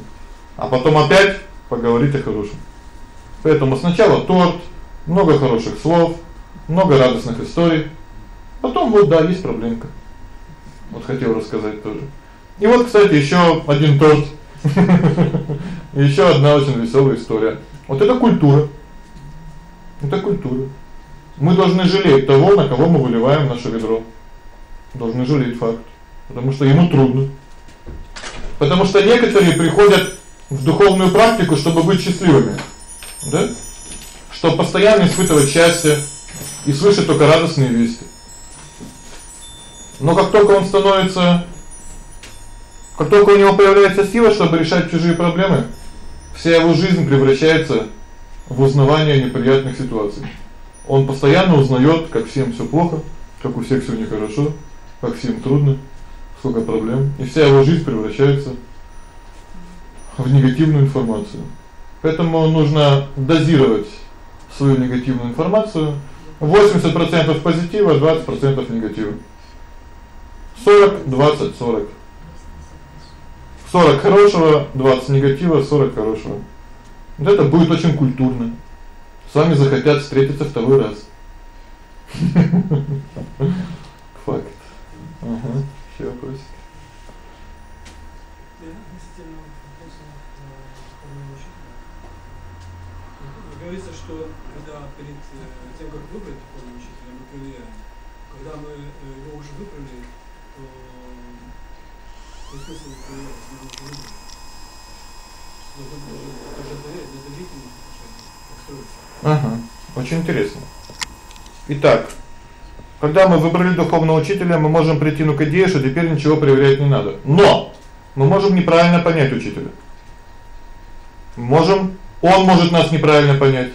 А потом опять поговорить о хорошем. Поэтому сначала торт, много хороших слов, много радостных историй. Потом вот да, есть проблемка. Вот хотел рассказать тоже. И вот, кстати, ещё один торт. [laughs] Ещё одна очень весёлая история. Вот это культура. Это культура. Мы должны жалеть того, на кого мы выливаем наше ведро. Должны жалеть факт, потому что ему трудно. Потому что некоторые приходят в духовную практику, чтобы быть счастливыми. Да? Чтобы постоянно испытывать счастье и слышать только радостные вести. Но как только он становится как только у него появляется сила, чтобы решать чужие проблемы, вся его жизнь превращается в узнавание неприятных ситуаций. Он постоянно узнаёт, как всем всё плохо, как у всех всё нехорошо, как всем трудно, сколько проблем, и вся его жизнь превращается в негативную информацию. Поэтому нужно дозировать свою негативную информацию. 80% позитива, 20% негатива. 40 20 40. 40 хорошего, 20 негатива, 40 хорошего. Вот это будет очень культурно. С вами захотят встретиться второй раз. [laughs] Факт. Ага. Ещё вопросы? Говорится, что когда перед тем, как выбрать духовного учителя, мы проверяем. Когда мы его уже выбрали, то смысл проверять, мы уже выбрали. Должно быть даже доверять, для доверительных Ага. Очень интересно. Итак, когда мы выбрали духовного учителя, мы можем прийти ну к идее, что теперь ничего проверять не надо. Но мы можем неправильно понять учителя. Можем, он может нас неправильно понять.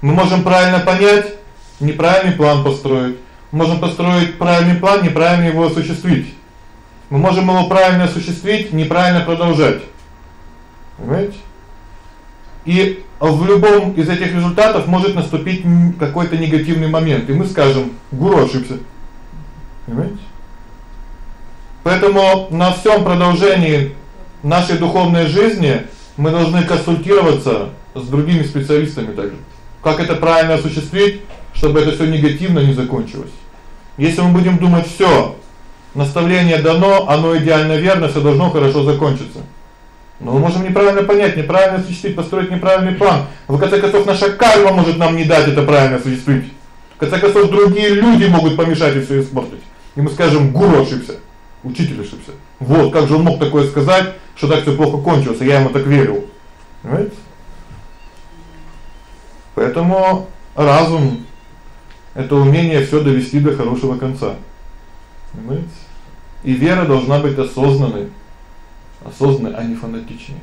Мы можем правильно понять, неправильный план построить. Можем построить правильный план, неправильно его осуществить. Мы можем его правильно осуществить, неправильно продолжать. Понимаете? И в любом из этих результатов может наступить какой-то негативный момент, и мы скажем: "Гуру ошибся". Понимаете? Поэтому на всем продолжении нашей духовной жизни мы должны консультироваться с другими специалистами также. Как это правильно осуществить, чтобы это всё негативно не закончилось. Если мы будем думать: "Всё, наставление дано, оно идеально верно, всё должно хорошо закончиться". Но мы можем неправильно понять, неправильно осуществить, построить неправильный план. В конце концов наша карма может нам не дать это правильно осуществить. В конце концов другие люди могут помешать и всё испортить. И мы скажем: "Гуру ошибся, учитель ошибся". Вот, как же он мог такое сказать, что так всё плохо кончилось, я ему так верил. Понимаете? Поэтому разум это умение всё довести до хорошего конца. Понимаете? И вера должна быть осознанной осознанный, а не фанатичный.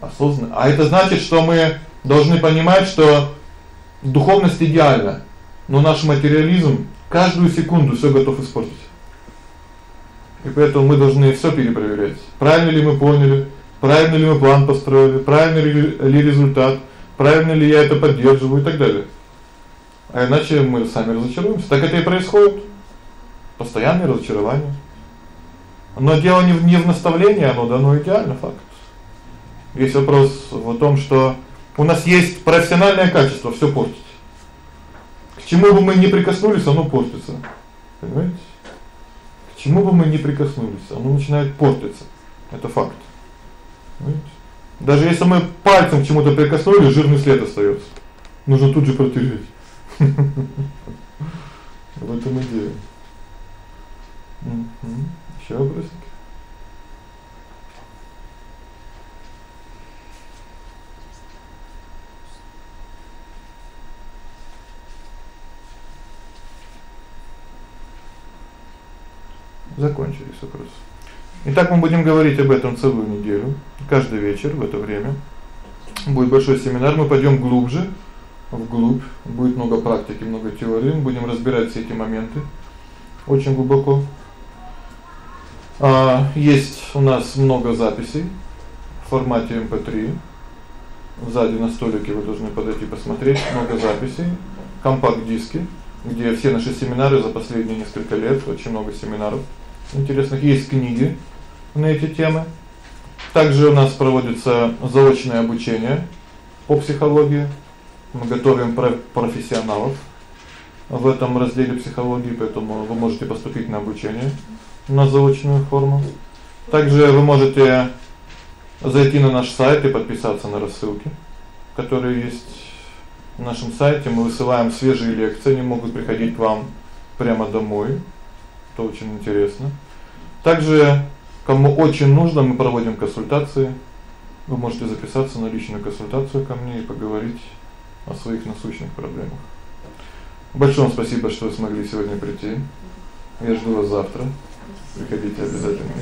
Осознанный. А это значит, что мы должны понимать, что духовность идеальна, но наш материализм каждую секунду всё готов испортить. И поэтому мы должны всё перепроверять. Правильно ли мы поняли, правильно ли мы план построили, правильно ли результат, правильно ли я это поддерживаю и так далее. А иначе мы сами разочаруемся. Так это и происходит. Постоянное разочарование. Но дело не в не в наставлении, оно дано идеально факт. Весь вопрос в том, что у нас есть профессиональное качество всё портить. К чему бы мы ни прикоснулись, оно портится. Понимаете? К чему бы мы ни прикоснулись, оно начинает портиться. Это факт. Понимаете? Даже если мы пальцем к чему-то прикоснулись, жирный след остаётся. Нужно тут же протереть. [laughs] В этом идея. Мгм. Ещё вопросики? Закончились вопросы. Итак, мы будем говорить об этом целую неделю, каждый вечер в это время. Будет большой семинар, мы пойдём глубже, вглубь, будет много практики, много теории, мы будем разбирать все эти моменты очень глубоко. А есть у нас много записей в формате MP3. Эм Сзади на столике вы должны подойти посмотреть, много записей, компакт-диски, где все наши семинары за последние несколько лет, очень много семинаров интересных, есть книги на эти темы. Также у нас проводится заочное обучение по психологии. Мы готовим профессионалов в этом разделе психологии, поэтому вы можете поступить на обучение на заочную форму. Также вы можете зайти на наш сайт и подписаться на рассылки, которые есть на нашем сайте. Мы высылаем свежие лекции, они могут приходить к вам прямо домой. Это очень интересно. Также кому очень нужно, мы проводим консультации. Вы можете записаться на личную консультацию ко мне и поговорить о своих насущных проблемах. Большое вам спасибо, что смогли сегодня прийти. Я жду вас завтра. Приходите обязательно.